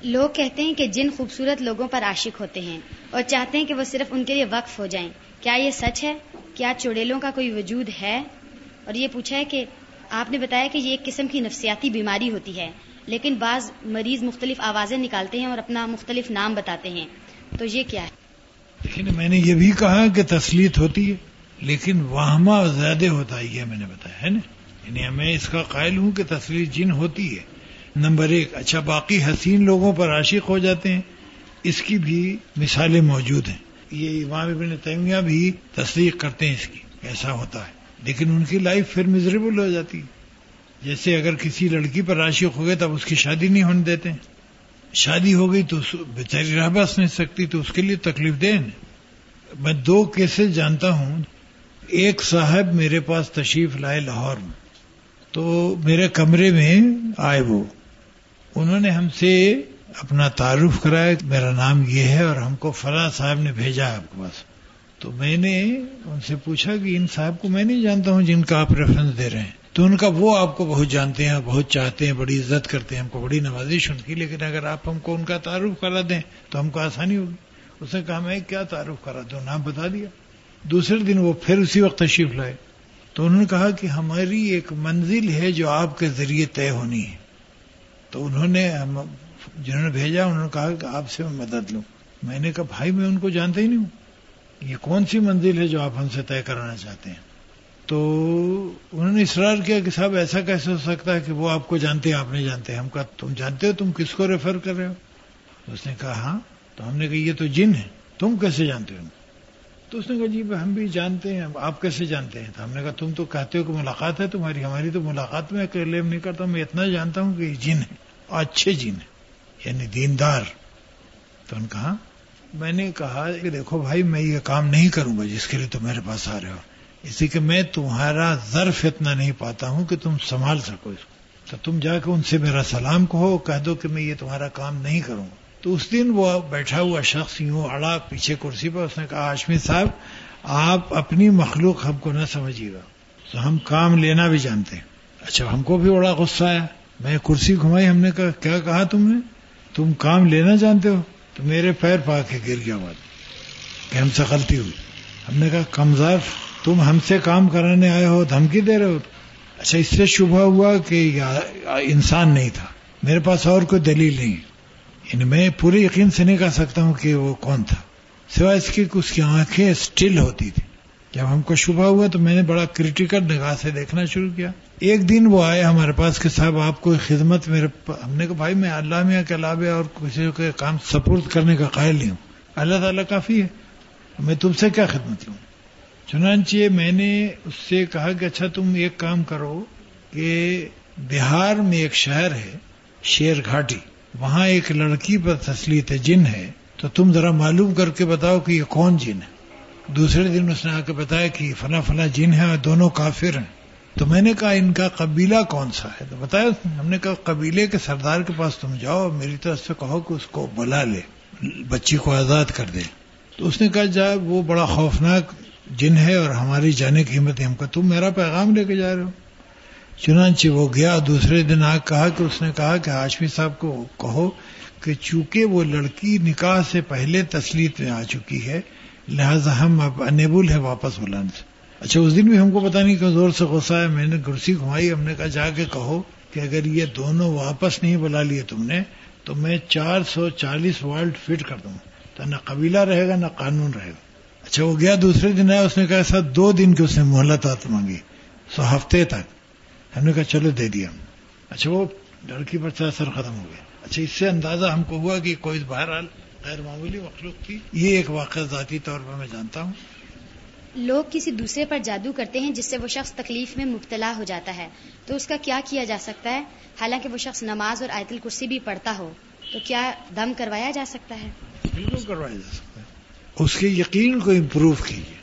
لوگ کہتے ہیں کہ جن خوبصورت لوگوں پر عاشق ہوتے ہیں اور چاہتے ہیں کہ وہ صرف ان کے لیے وقف ہو جائیں۔ کیا یہ سچ ہے؟ کیا چڑیلوں کا کوئی وجود ہے؟ اور یہ پوچھا ہے کہ آپ نے بتایا کہ یہ ایک قسم کی نفسیاتی بیماری ہوتی ہے، لیکن بعض مریض مختلف آوازیں نکالتے ہیں اور اپنا مختلف نام بتاتے ہیں۔ تو یہ کیا ہے؟ لیکن میں نے یہ بھی کہا کہ تسلیت ہوتی ہے، لیکن وہمہ زیادہ ہوتا ہے، یہ میں نے بتایا، ہے نا؟ یعنی میں اس کا قائل ہوں کہ تسلیت جن ہوتی ہے۔ نمبر ایک اچھا باقی حسین لوگوں پر عاشق ہو جاتے ہیں، اس کی بھی مثالیں موجود ہیں۔ یہ امام ابن تیمیہ بھی تصدیق کرتے ہیں اس کی، ایسا ہوتا ہے۔ لیکن ان کی لائف پھر مزریبل ہو جاتی ہے۔ جیسے اگر کسی لڑکی پر عاشق ہو گئے، تب اس کی شادی نہیں ہونے دیتے ہیں۔ شادی ہو گئی تو بیچاری رہ بس نہیں سکتی تو اس کے لیے تکلیف دہ میں دو کیسز جانتا ہوں۔ ایک صاحب میرے پاس تشریف لائے لاہور میں۔ تو میرے کمرے میں آئے وہ۔ انہوں نے ہم سے اپنا تعارف کرایا۔ میرا نام یہ ہے اور ہم کو فلاں صاحب نے بھیجا آپ کے پاس۔ تو میں نے ان سے پوچھا کہ ان صاحب کو میں نہیں جانتا ہوں جن کا آپ ریفرنس دے رہے ہیں۔ تو ان کا وہ آپ کو بہت جانتے ہیں، بہت چاہتے ہیں، بڑی عزت کرتے ہیں، ہم کو بڑی نوازش ان کی لیکن اگر آپ ہم کو ان کا تعارف کرا دیں تو ہم کو آسانی ہوگی۔ اس نے کہا، میں کیا تعارف کرا دوں؟ نام بتا دیا۔ دوسرے دن وہ پھر اسی وقت تشریف لائے۔ تو انہوں نے کہا کہ ہماری ایک منزل ہے جو آپ کے ذریعے طے ہونی ہے۔ تو انہوں نے جنہوں نے بھیجا، انہوں نے کہا کہ آپ سے میں مدد لوں۔ میں نے کہا، بھائی، میں ان کو جانتا ہی نہیں ہوں۔ یہ کون سی منزل ہے جو آپ ہم سے طے کرانا چاہتے ہیں؟ تو انہوں نے اصرار کیا کہ صاحب ایسا کیسے ہو سکتا ہے کہ وہ آپ کو جانتے ہیں، آپ نہیں جانتے ہم کہا، تم جانتے ہو؟ تم کس کو ریفر کر رہے ہو؟ اس نے کہا ہاں۔ تو ہم نے کہا، یہ تو جن ہے تم کیسے جانتے ہو تو اس نے کہا جی ہم بھی جانتے ہیں آپ کیسے جانتے ہیں؟ تو ہم نے کہا، تم تو کہتے ہو کہ ملاقات ہے تمہاری، ہماری تو ملاقات میں کلیم نہیں کرتا، میں اتنا جانتا ہوں کہ یہ جن ہے اور اچھے جن ہے یعنی دیندار۔ تو ان کہا، میں نے کہا کہ دیکھو بھائی، میں یہ کام نہیں کروں گا، جس کے لیے تم میرے پاس آ رہے ہو۔ اسی کہ میں تمہارا ظرف اتنا نہیں پاتا ہوں کہ تم سنبھال سکو اس کو۔ تو تم جا کے ان سے میرا سلام کہو، کہہ دو کہ میں یہ تمہارا کام نہیں کروں۔ گا تو اس دن وہ بیٹھا ہوا شخص یوں اڑا پیچھے کرسی پر، اس نے کہا، آشمی صاحب، آپ اپنی مخلوق ہم کو نہ سمجھیے گا۔ تو ہم کام لینا بھی جانتے ہیں۔ اچھا ہم کو بھی بڑا غصہ آیا۔ میں کرسی گھمائی، ہم نے کہا، کیا کہا تم نے؟ تم کام لینا جانتے ہو؟ تو میرے پیر پا کے گر گیا بات کہ ہم سے غلطی ہوئی۔ ہم نے کہا کمزار تم ہم سے کام کرانے آئے ہو، دھمکی دے رہے ہو۔ اچھا اس سے شبہ ہوا کہ انسان نہیں تھا۔ میرے پاس اور کوئی دلیل نہیں۔ یعنی میں پورے یقین سے نہیں کہہ سکتا ہوں کہ وہ کون تھا۔ سوائے اس کی اس کی آنکھیں اسٹل ہوتی تھی جب ہم کو شبہ ہوا تو میں نے بڑا کریٹیکل نگاہ سے دیکھنا شروع کیا۔ ایک دن وہ آئے ہمارے پاس کہ صاحب، آپ کو خدمت میرے ہم نے کہا، بھائی، میں اللہ میاں کے علاوہ اور کسی کے کام سپورٹ کرنے کا قائل نہیں ہوں۔ اللہ تعالیٰ کافی ہے۔ میں تم سے کیا خدمت لوں؟ چنانچہ میں نے اس سے کہا کہ اچھا تم ایک کام کرو کہ بہار میں ایک شہر ہے، شیر گھاٹی، وہاں ایک لڑکی پر تسلیت جن ہے۔ تو تم ذرا معلوم کر کے بتاؤ کہ یہ کون جن ہے۔ دوسرے دن اس نے آ کے بتایا کہ فلاں فلاں جن ہے اور دونوں کافر ہیں۔ تو میں نے کہا، ان کا قبیلہ کون سا ہے؟ تو بتایا اس نے، ہم نے کہا، قبیلے کے سردار کے پاس تم جاؤ میری طرف سے کہو کہ اس کو بلا لے، بچی کو آزاد کر دے۔ تو اس نے کہا، جا، وہ بڑا خوفناک جن ہے اور ہماری جانے کی ہمت ہم کہا، تم میرا پیغام لے کے جا رہے ہو۔ چنانچہ وہ گیا، دوسرے دن آ کہا کہ اس نے کہا کہ ہاشمی صاحب کو کہو کہ چونکہ وہ لڑکی نکاح سے پہلے تسلیت میں آ چکی ہے، لہذا ہم اب انیبل ہے واپس بلانے سے۔ اچھا اس دن بھی ہم کو پتا نہیں کہ زور سے غصہ ہے میں نے کرسی گھمائی، ہم نے کہا، جا کے کہو کہ اگر یہ دونوں واپس نہیں بلا لیے تم نے، تو میں چار سو چالیس والٹ فٹ کر دوں۔ تو نہ قبیلہ رہے گا، نہ قانون رہے گا۔ اچھا وہ گیا دوسرے دن آیا اس نے کہا سر دو دن کی اس نے مہلت مانگی سو ہفتے تک۔ ہم نے کہا چلو دے دیا اچھا وہ لڑکی پر اثر ختم ہو گیا۔ اچھا اس سے اندازہ ہم کو ہوا کہ کوئی بہرحال غیر معمولی مخلوق تھی۔ یہ ایک واقعہ ذاتی طور پر میں جانتا ہوں۔ لوگ کسی دوسرے پر جادو کرتے ہیں جس سے وہ شخص تکلیف میں مبتلا ہو جاتا ہے۔ تو اس کا کیا کیا جا سکتا ہے؟ حالانکہ وہ شخص نماز اور آیت الکرسی بھی پڑھتا ہو تو کیا دم کروایا جا سکتا ہے؟ بالکل کروایا جا سکتا ہے۔ اس کے یقین کو امپروو کیجیے۔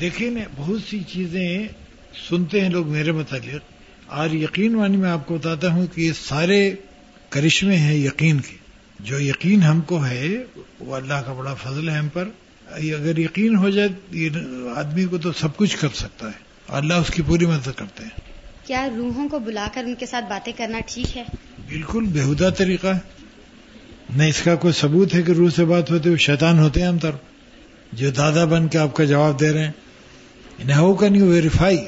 دیکھیں بہت سی چیزیں سنتے ہیں لوگ میرے متعلق۔ اور یقین وانی میں آپ کو بتاتا ہوں کہ یہ سارے کرشمے ہیں یقین کے۔ جو یقین ہم کو ہے وہ اللہ کا بڑا فضل ہے ہم پر۔ اگر یقین ہو جائے آدمی کو تو سب کچھ کر سکتا ہے۔ اللہ اس کی پوری مدد کرتے ہیں۔ کیا روحوں کو بلا کر ان کے ساتھ باتیں کرنا ٹھیک ہے؟ بالکل بےحدہ طریقہ ہے۔ نہ اس کا کوئی ثبوت ہے کہ روح سے بات ہوتی ہے شیطان ہوتے ہیں ہم طور جو دادا بن کے آپ کا جواب دے رہے ہیں۔ How can you verify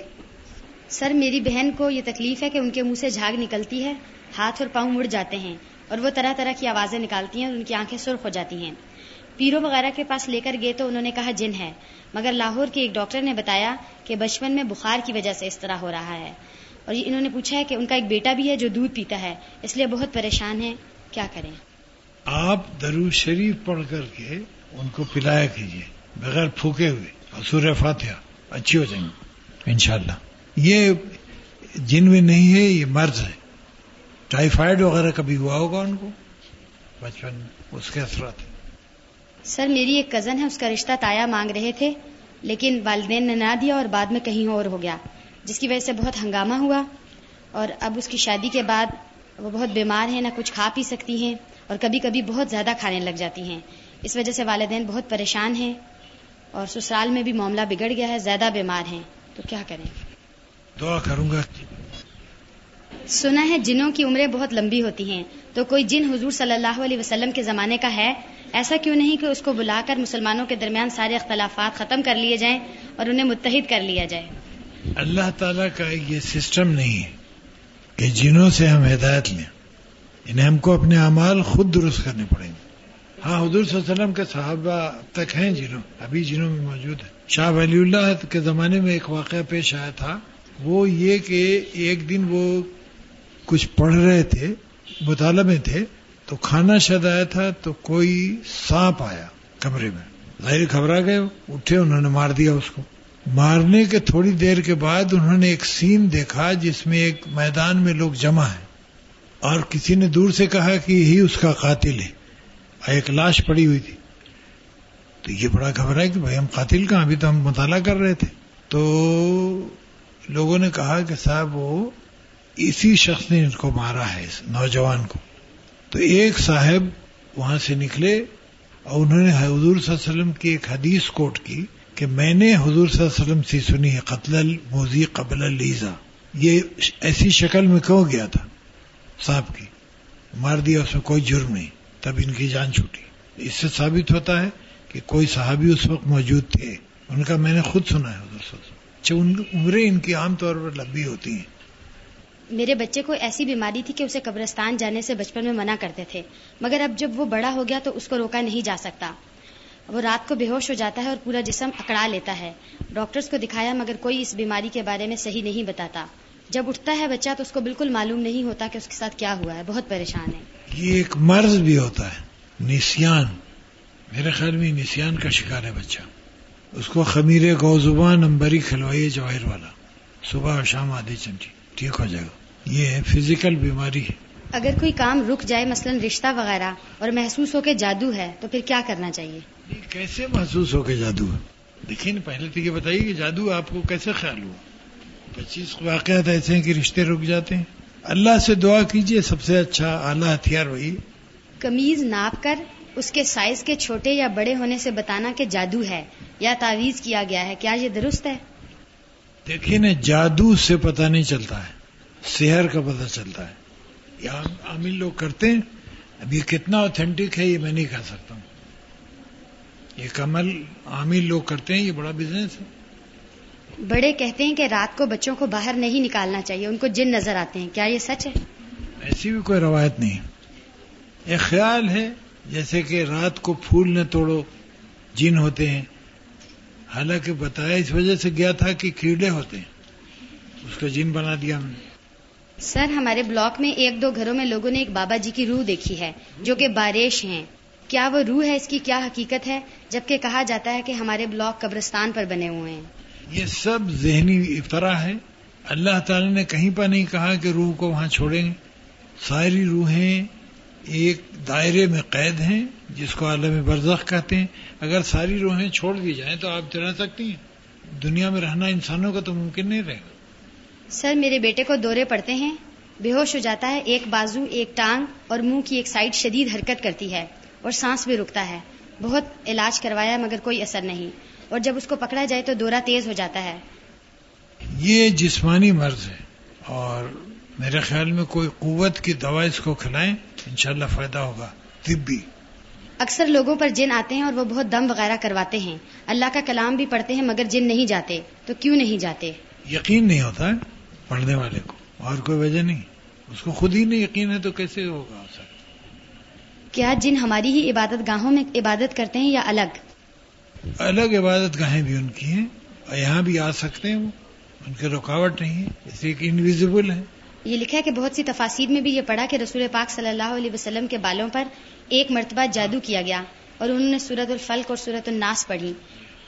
sir, میری بہن کو یہ تکلیف ہے کہ ان کے منہ سے جھاگ نکلتی ہے، ہاتھ اور پاؤں مڑ جاتے ہیں اور وہ طرح طرح کی آوازیں نکالتی ہیں اور ان کی آنکھیں سرخ ہو جاتی ہیں۔ پیرو وغیرہ کے پاس لے کر گئے تو انہوں نے کہا جن ہے، مگر لاہور کے ایک ڈاکٹر نے بتایا کہ بچپن میں بخار کی وجہ سے اس طرح ہو رہا ہے۔ اور انہوں نے پوچھا ہے کہ ان کا ایک بیٹا بھی ہے جو دودھ پیتا ہے، اس لیے بہت پریشان ہے کیا کریں؟ آپ درو شریف پڑھ کر کے ان کو پلایا کیجیے بغیر پھوکے ہوئے۔ اور سورہ فاتحہ اچھی ہو جائیں گے انشاءاللہ۔ یہ جن میں نہیں ہے یہ مرض ہے ٹائیفائڈ وغیرہ کبھی ہوا ہوگا ان کو؟ بچپن میں اس کے اثرات سر میری ایک کزن ہے اس کا رشتہ تایا مانگ رہے تھے لیکن والدین نے نہ دیا اور بعد میں کہیں اور ہو گیا جس کی وجہ سے بہت ہنگامہ ہوا۔ اور اب اس کی شادی کے بعد وہ بہت بیمار ہیں نہ کچھ کھا پی سکتی ہیں۔ اور کبھی کبھی بہت زیادہ کھانے لگ جاتی ہیں۔ اس وجہ سے والدین بہت پریشان ہیں اور سسرال میں بھی معاملہ بگڑ گیا ہے زیادہ بیمار ہیں۔ تو کیا کریں؟ دعا کروں گا۔ سنا ہے جنوں کی عمریں بہت لمبی ہوتی ہیں۔ تو کوئی جن حضور صلی اللہ علیہ وسلم کے زمانے کا ہے ایسا کیوں نہیں کہ اس کو بلا کر مسلمانوں کے درمیان سارے اختلافات ختم کر لیے جائیں اور انہیں متحد کر لیا جائے؟ اللہ تعالیٰ کا یہ سسٹم نہیں ہے کہ جنوں سے ہم ہدایت لیں۔ انہیں ہم کو اپنے اعمال خود درست کرنے پڑیں گے۔ ہاں حضور صلی اللہ علیہ وسلم کے صحابہ تک ہیں جنوں ابھی جنوں میں موجود ہیں۔ شاہ ولی اللہ کے زمانے میں ایک واقعہ پیش آیا تھا۔ وہ یہ کہ ایک دن وہ کچھ پڑھ رہے تھے، مطالعہ میں تھے، تو کھانا شد آیا تھا تو کوئی سانپ آیا کمرے میں۔ ظاہر گھبرا گئے، اٹھے، انہوں نے مار دیا اس کو۔ مارنے کے تھوڑی دیر کے بعد انہوں نے ایک سین دیکھا جس میں ایک میدان میں لوگ جمع ہیں۔ اور کسی نے دور سے کہا کہ یہی اس کا قاتل ہے۔ ایک لاش پڑی ہوئی تھی۔ تو یہ بڑا گھبرا کہ بھائی ہم قاتل کہاں؟ ابھی تو ہم مطالعہ کر رہے تھے۔ تو لوگوں نے کہا کہ صاحب وہ اسی شخص نے ان کو مارا ہے، اس نوجوان کو۔ تو ایک صاحب وہاں سے نکلے اور انہوں نے حضور صلی اللہ علیہ وسلم کی ایک حدیث کوٹ کی کہ میں نے حضور صلی اللہ علیہ وسلم سے سنی ہے، قتل الموزی قبل الزا یہ ایسی شکل میں کہو گیا تھا؟ صاحب کی۔ مار دیا، اس میں کوئی جرم نہیں۔ تب ان کی جان چھوٹی۔ اس سے ثابت ہوتا ہے کہ کوئی صحابی اس وقت موجود تھے۔ ان کا میں نے خود سنا ہے۔ حضور صلی اللہ اچھا، عمریں ان کی عام طور پر لمبی ہوتی ہیں۔ میرے بچے کو ایسی بیماری تھی کہ اسے قبرستان جانے سے بچپن میں منع کرتے تھے۔ مگر اب جب وہ بڑا ہو گیا تو اس کو روکا نہیں جا سکتا۔ وہ رات کو بے ہوش ہو جاتا ہے اور پورا جسم اکڑا لیتا ہے۔ ڈاکٹرز کو دکھایا، مگر کوئی اس بیماری کے بارے میں صحیح نہیں بتاتا۔ جب اٹھتا ہے بچہ تو اس کو بالکل معلوم نہیں ہوتا کہ اس کے ساتھ کیا ہوا ہے بہت پریشان ہے۔ یہ ایک مرض بھی ہوتا ہے نسیان۔ میرے خیال میں نسیان کا شکار ہے بچہ۔ اس کو خمیر گو زبان امبری کھلوائیے جواہر والا۔ صبح اور شام آدھی چمچی ٹھیک ہو جائے گا۔ یہ فزیکل بیماری ہے۔ اگر کوئی کام رک جائے مثلا رشتہ وغیرہ اور محسوس ہو کے جادو ہے تو پھر کیا کرنا چاہیے؟ کیسے محسوس ہو کے جادو ہے؟ دیکھیے نا پہلے تو یہ بتائیے کہ جادو آپ کو کیسے خیال ہوا؟ پچیس واقعات ایسے ہیں کہ رشتے رک جاتے ہیں۔ اللہ سے دعا کیجیے سب سے اچھا اعلیٰ ہتھیار وہی۔ کمیز ناپ کر اس کے سائز کے چھوٹے یا بڑے ہونے سے بتانا کہ جادو ہے یا تعویز کیا گیا ہے کیا یہ درست ہے؟ دیکھیے نا جادو سے پتہ نہیں چلتا ہے سحر کا پتہ چلتا ہے۔ عامل لوگ کرتے ہیں۔ اب یہ کتنا اوتھینٹک ہے یہ میں نہیں کہہ سکتا ہوں۔ یہ کمل عامل لوگ کرتے ہیں یہ بڑا بزنس ہے۔ بڑے کہتے ہیں کہ رات کو بچوں کو باہر نہیں نکالنا چاہیے ان کو جن نظر آتے ہیں۔ کیا یہ سچ ہے؟ ایسی بھی کوئی روایت نہیں۔ ایک خیال ہے جیسے کہ رات کو پھول نہ توڑو جن ہوتے ہیں۔ حالانکہ بتایا اس وجہ سے گیا تھا کہ کیڑے ہوتے ہیں۔ اس کو جن بنا دیا ہم نے۔ سر ہمارے بلاک میں ایک دو گھروں میں لوگوں نے ایک بابا جی کی روح دیکھی ہے جو کہ بارش ہیں۔ کیا وہ روح ہے؟ اس کی کیا حقیقت ہے؟ جبکہ کہا جاتا ہے کہ ہمارے بلاک قبرستان پر بنے ہوئے ہیں۔ یہ سب ذہنی افطرا ہے اللہ تعالی نے کہیں پر نہیں کہا کہ روح کو وہاں چھوڑیں۔ ساری روحیں ایک دائرے میں قید ہیں، جس کو عالم برزخ کہتے ہیں۔ اگر ساری روحیں چھوڑ دی جائیں تو آپ رہ سکتی ہیں۔ دنیا میں رہنا انسانوں کا تو ممکن نہیں رہے گا۔ سر، میرے بیٹے کو دورے پڑتے ہیں۔ بے ہوش ہو جاتا ہے، ایک بازو، ایک ٹانگ اور منہ کی ایک سائڈ شدید حرکت کرتی ہے اور سانس بھی رکتا ہے۔ بہت علاج کروایا، مگر کوئی اثر نہیں۔ اور جب اس کو پکڑا جائے تو دورہ تیز ہو جاتا ہے۔ یہ جسمانی مرض ہے اور میرے خیال میں کوئی قوت کی دوا اس کو کھلائیں انشاءاللہ فائدہ ہوگا۔ طبی۔ اکثر لوگوں پر جن آتے ہیں اور وہ بہت دم وغیرہ کرواتے ہیں۔ اللہ کا کلام بھی پڑھتے ہیں مگر جن نہیں جاتے تو کیوں نہیں جاتے؟ یقین نہیں ہوتا ہے پڑھنے والے کو اور کوئی وجہ نہیں۔ اس کو خود ہی نہیں یقین ہے تو کیسے ہوگا؟ کیا جن ہماری ہی عبادت گاہوں میں عبادت کرتے ہیں یا الگ؟ الگ عبادت گاہیں بھی ان کی ہیں اور یہاں بھی آ سکتے ہیں وہ۔ ان کی رکاوٹ نہیں ہے اس لیے کہ انویزیبل ہے یہ لکھا ہے کہ بہت سی تفاصیر میں بھی یہ پڑھا کہ رسول پاک صلی اللہ علیہ وسلم کے بالوں پر ایک مرتبہ جادو کیا گیا اور انہوں نے سورت الفلق اور سورت الناس پڑھی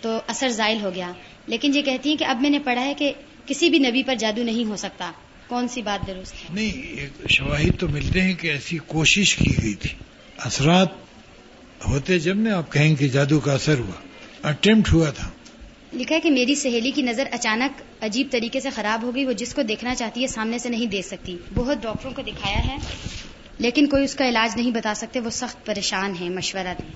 تو اثر زائل ہو گیا۔ لیکن یہ کہتی ہیں کہ اب میں نے پڑھا ہے کہ کسی بھی نبی پر جادو نہیں ہو سکتا۔ کون سی بات درست ہے؟ نہیں شواہد تو ملتے ہیں کہ ایسی کوشش کی گئی تھی۔ اثرات ہوتے جب نے آپ کہیں کہ جادو کا اثر ہوا۔ اٹمپٹ ہوا تھا۔ لکھا ہے کہ میری سہیلی کی نظر اچانک عجیب طریقے سے خراب ہو گئی وہ جس کو دیکھنا چاہتی ہے سامنے سے نہیں دیکھ سکتی۔ بہت ڈاکٹروں کو دکھایا ہے لیکن کوئی اس کا علاج نہیں بتا سکتے۔ وہ سخت پریشان ہیں مشورہ دیں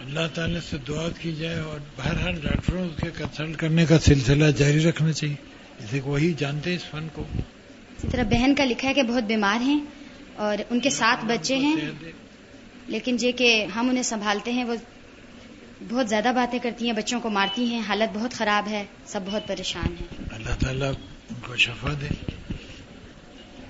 اللہ تعالی سے دعا کی جائے اور بہرحال ڈاکٹروں کے کنسلٹ کرنے کا سلسلہ جاری رکھنا چاہیے۔ جیسے وہی جانتے ہیں اس فن کو۔ اسی طرح بہن کا لکھا ہے کہ بہت بیمار ہیں اور ان کے سات بچے ہیں لیکن یہ کہ ہم انہیں سنبھالتے ہیں وہ بہت زیادہ باتیں کرتی ہیں بچوں کو مارتی ہیں حالت بہت خراب ہے سب بہت پریشان ہیں۔ اللہ تعالیٰ ان کو شفا دے۔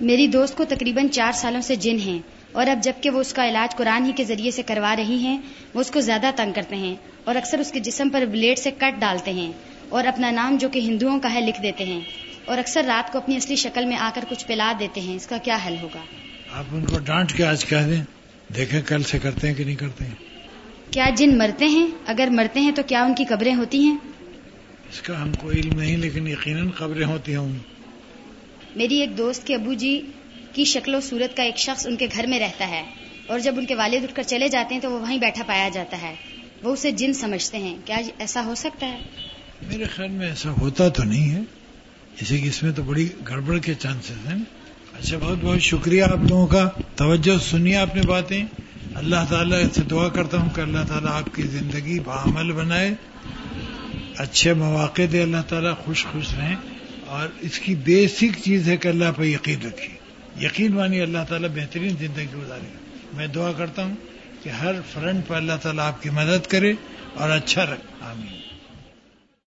میری دوست کو تقریباً چار سالوں سے جن ہیں اور اب جبکہ وہ اس کا علاج قرآن ہی کے ذریعے سے کروا رہی ہیں وہ اس کو زیادہ تنگ کرتے ہیں اور اکثر اس کے جسم پر بلیڈ سے کٹ ڈالتے ہیں اور اپنا نام جو کہ ہندوؤں کا ہے لکھ دیتے ہیں اور اکثر رات کو اپنی اصلی شکل میں آ کر کچھ پلا دیتے ہیں۔ اس کا کیا حل ہوگا؟ آپ ان کو ڈانٹ کے آج کہہ دیں دیکھیں کل سے کرتے ہیں کہ نہیں کرتے ہیں۔ کیا جن مرتے ہیں اگر مرتے ہیں تو کیا ان کی قبریں ہوتی ہیں؟ اس کا ہم کو علم نہیں لیکن یقیناً خبریں ہوتی ان میری ایک دوست کے ابو جی کی شکل و صورت کا ایک شخص ان کے گھر میں رہتا ہے اور جب ان کے والد اٹھ کر چلے جاتے ہیں تو وہ وہیں بیٹھا پایا جاتا ہے۔ وہ اسے جن سمجھتے ہیں۔ کیا ایسا ہو سکتا ہے؟ میرے خیال میں ایسا ہوتا تو نہیں ہے۔ اسی کہ اس میں تو بڑی گڑبڑ کے چانسز ہیں۔ اچھا بہت بہت شکریہ آپ لوگوں کا۔ توجہ سنیے آپ نے باتیں۔ اللہ تعالیٰ سے دعا کرتا ہوں کہ اللہ تعالیٰ آپ کی زندگی بعمل بنائے۔ اچھے مواقع دے اللہ تعالیٰ، خوش خوش رہیں۔ اور اس کی بیسک چیز ہے کہ اللہ پہ یقین رکھیے یقین مانی اللہ تعالیٰ بہترین زندگی گزارے۔ گا میں دعا کرتا ہوں کہ ہر فرنٹ پہ اللہ تعالیٰ آپ کی مدد کرے اور اچھا رکھے۔ آمین۔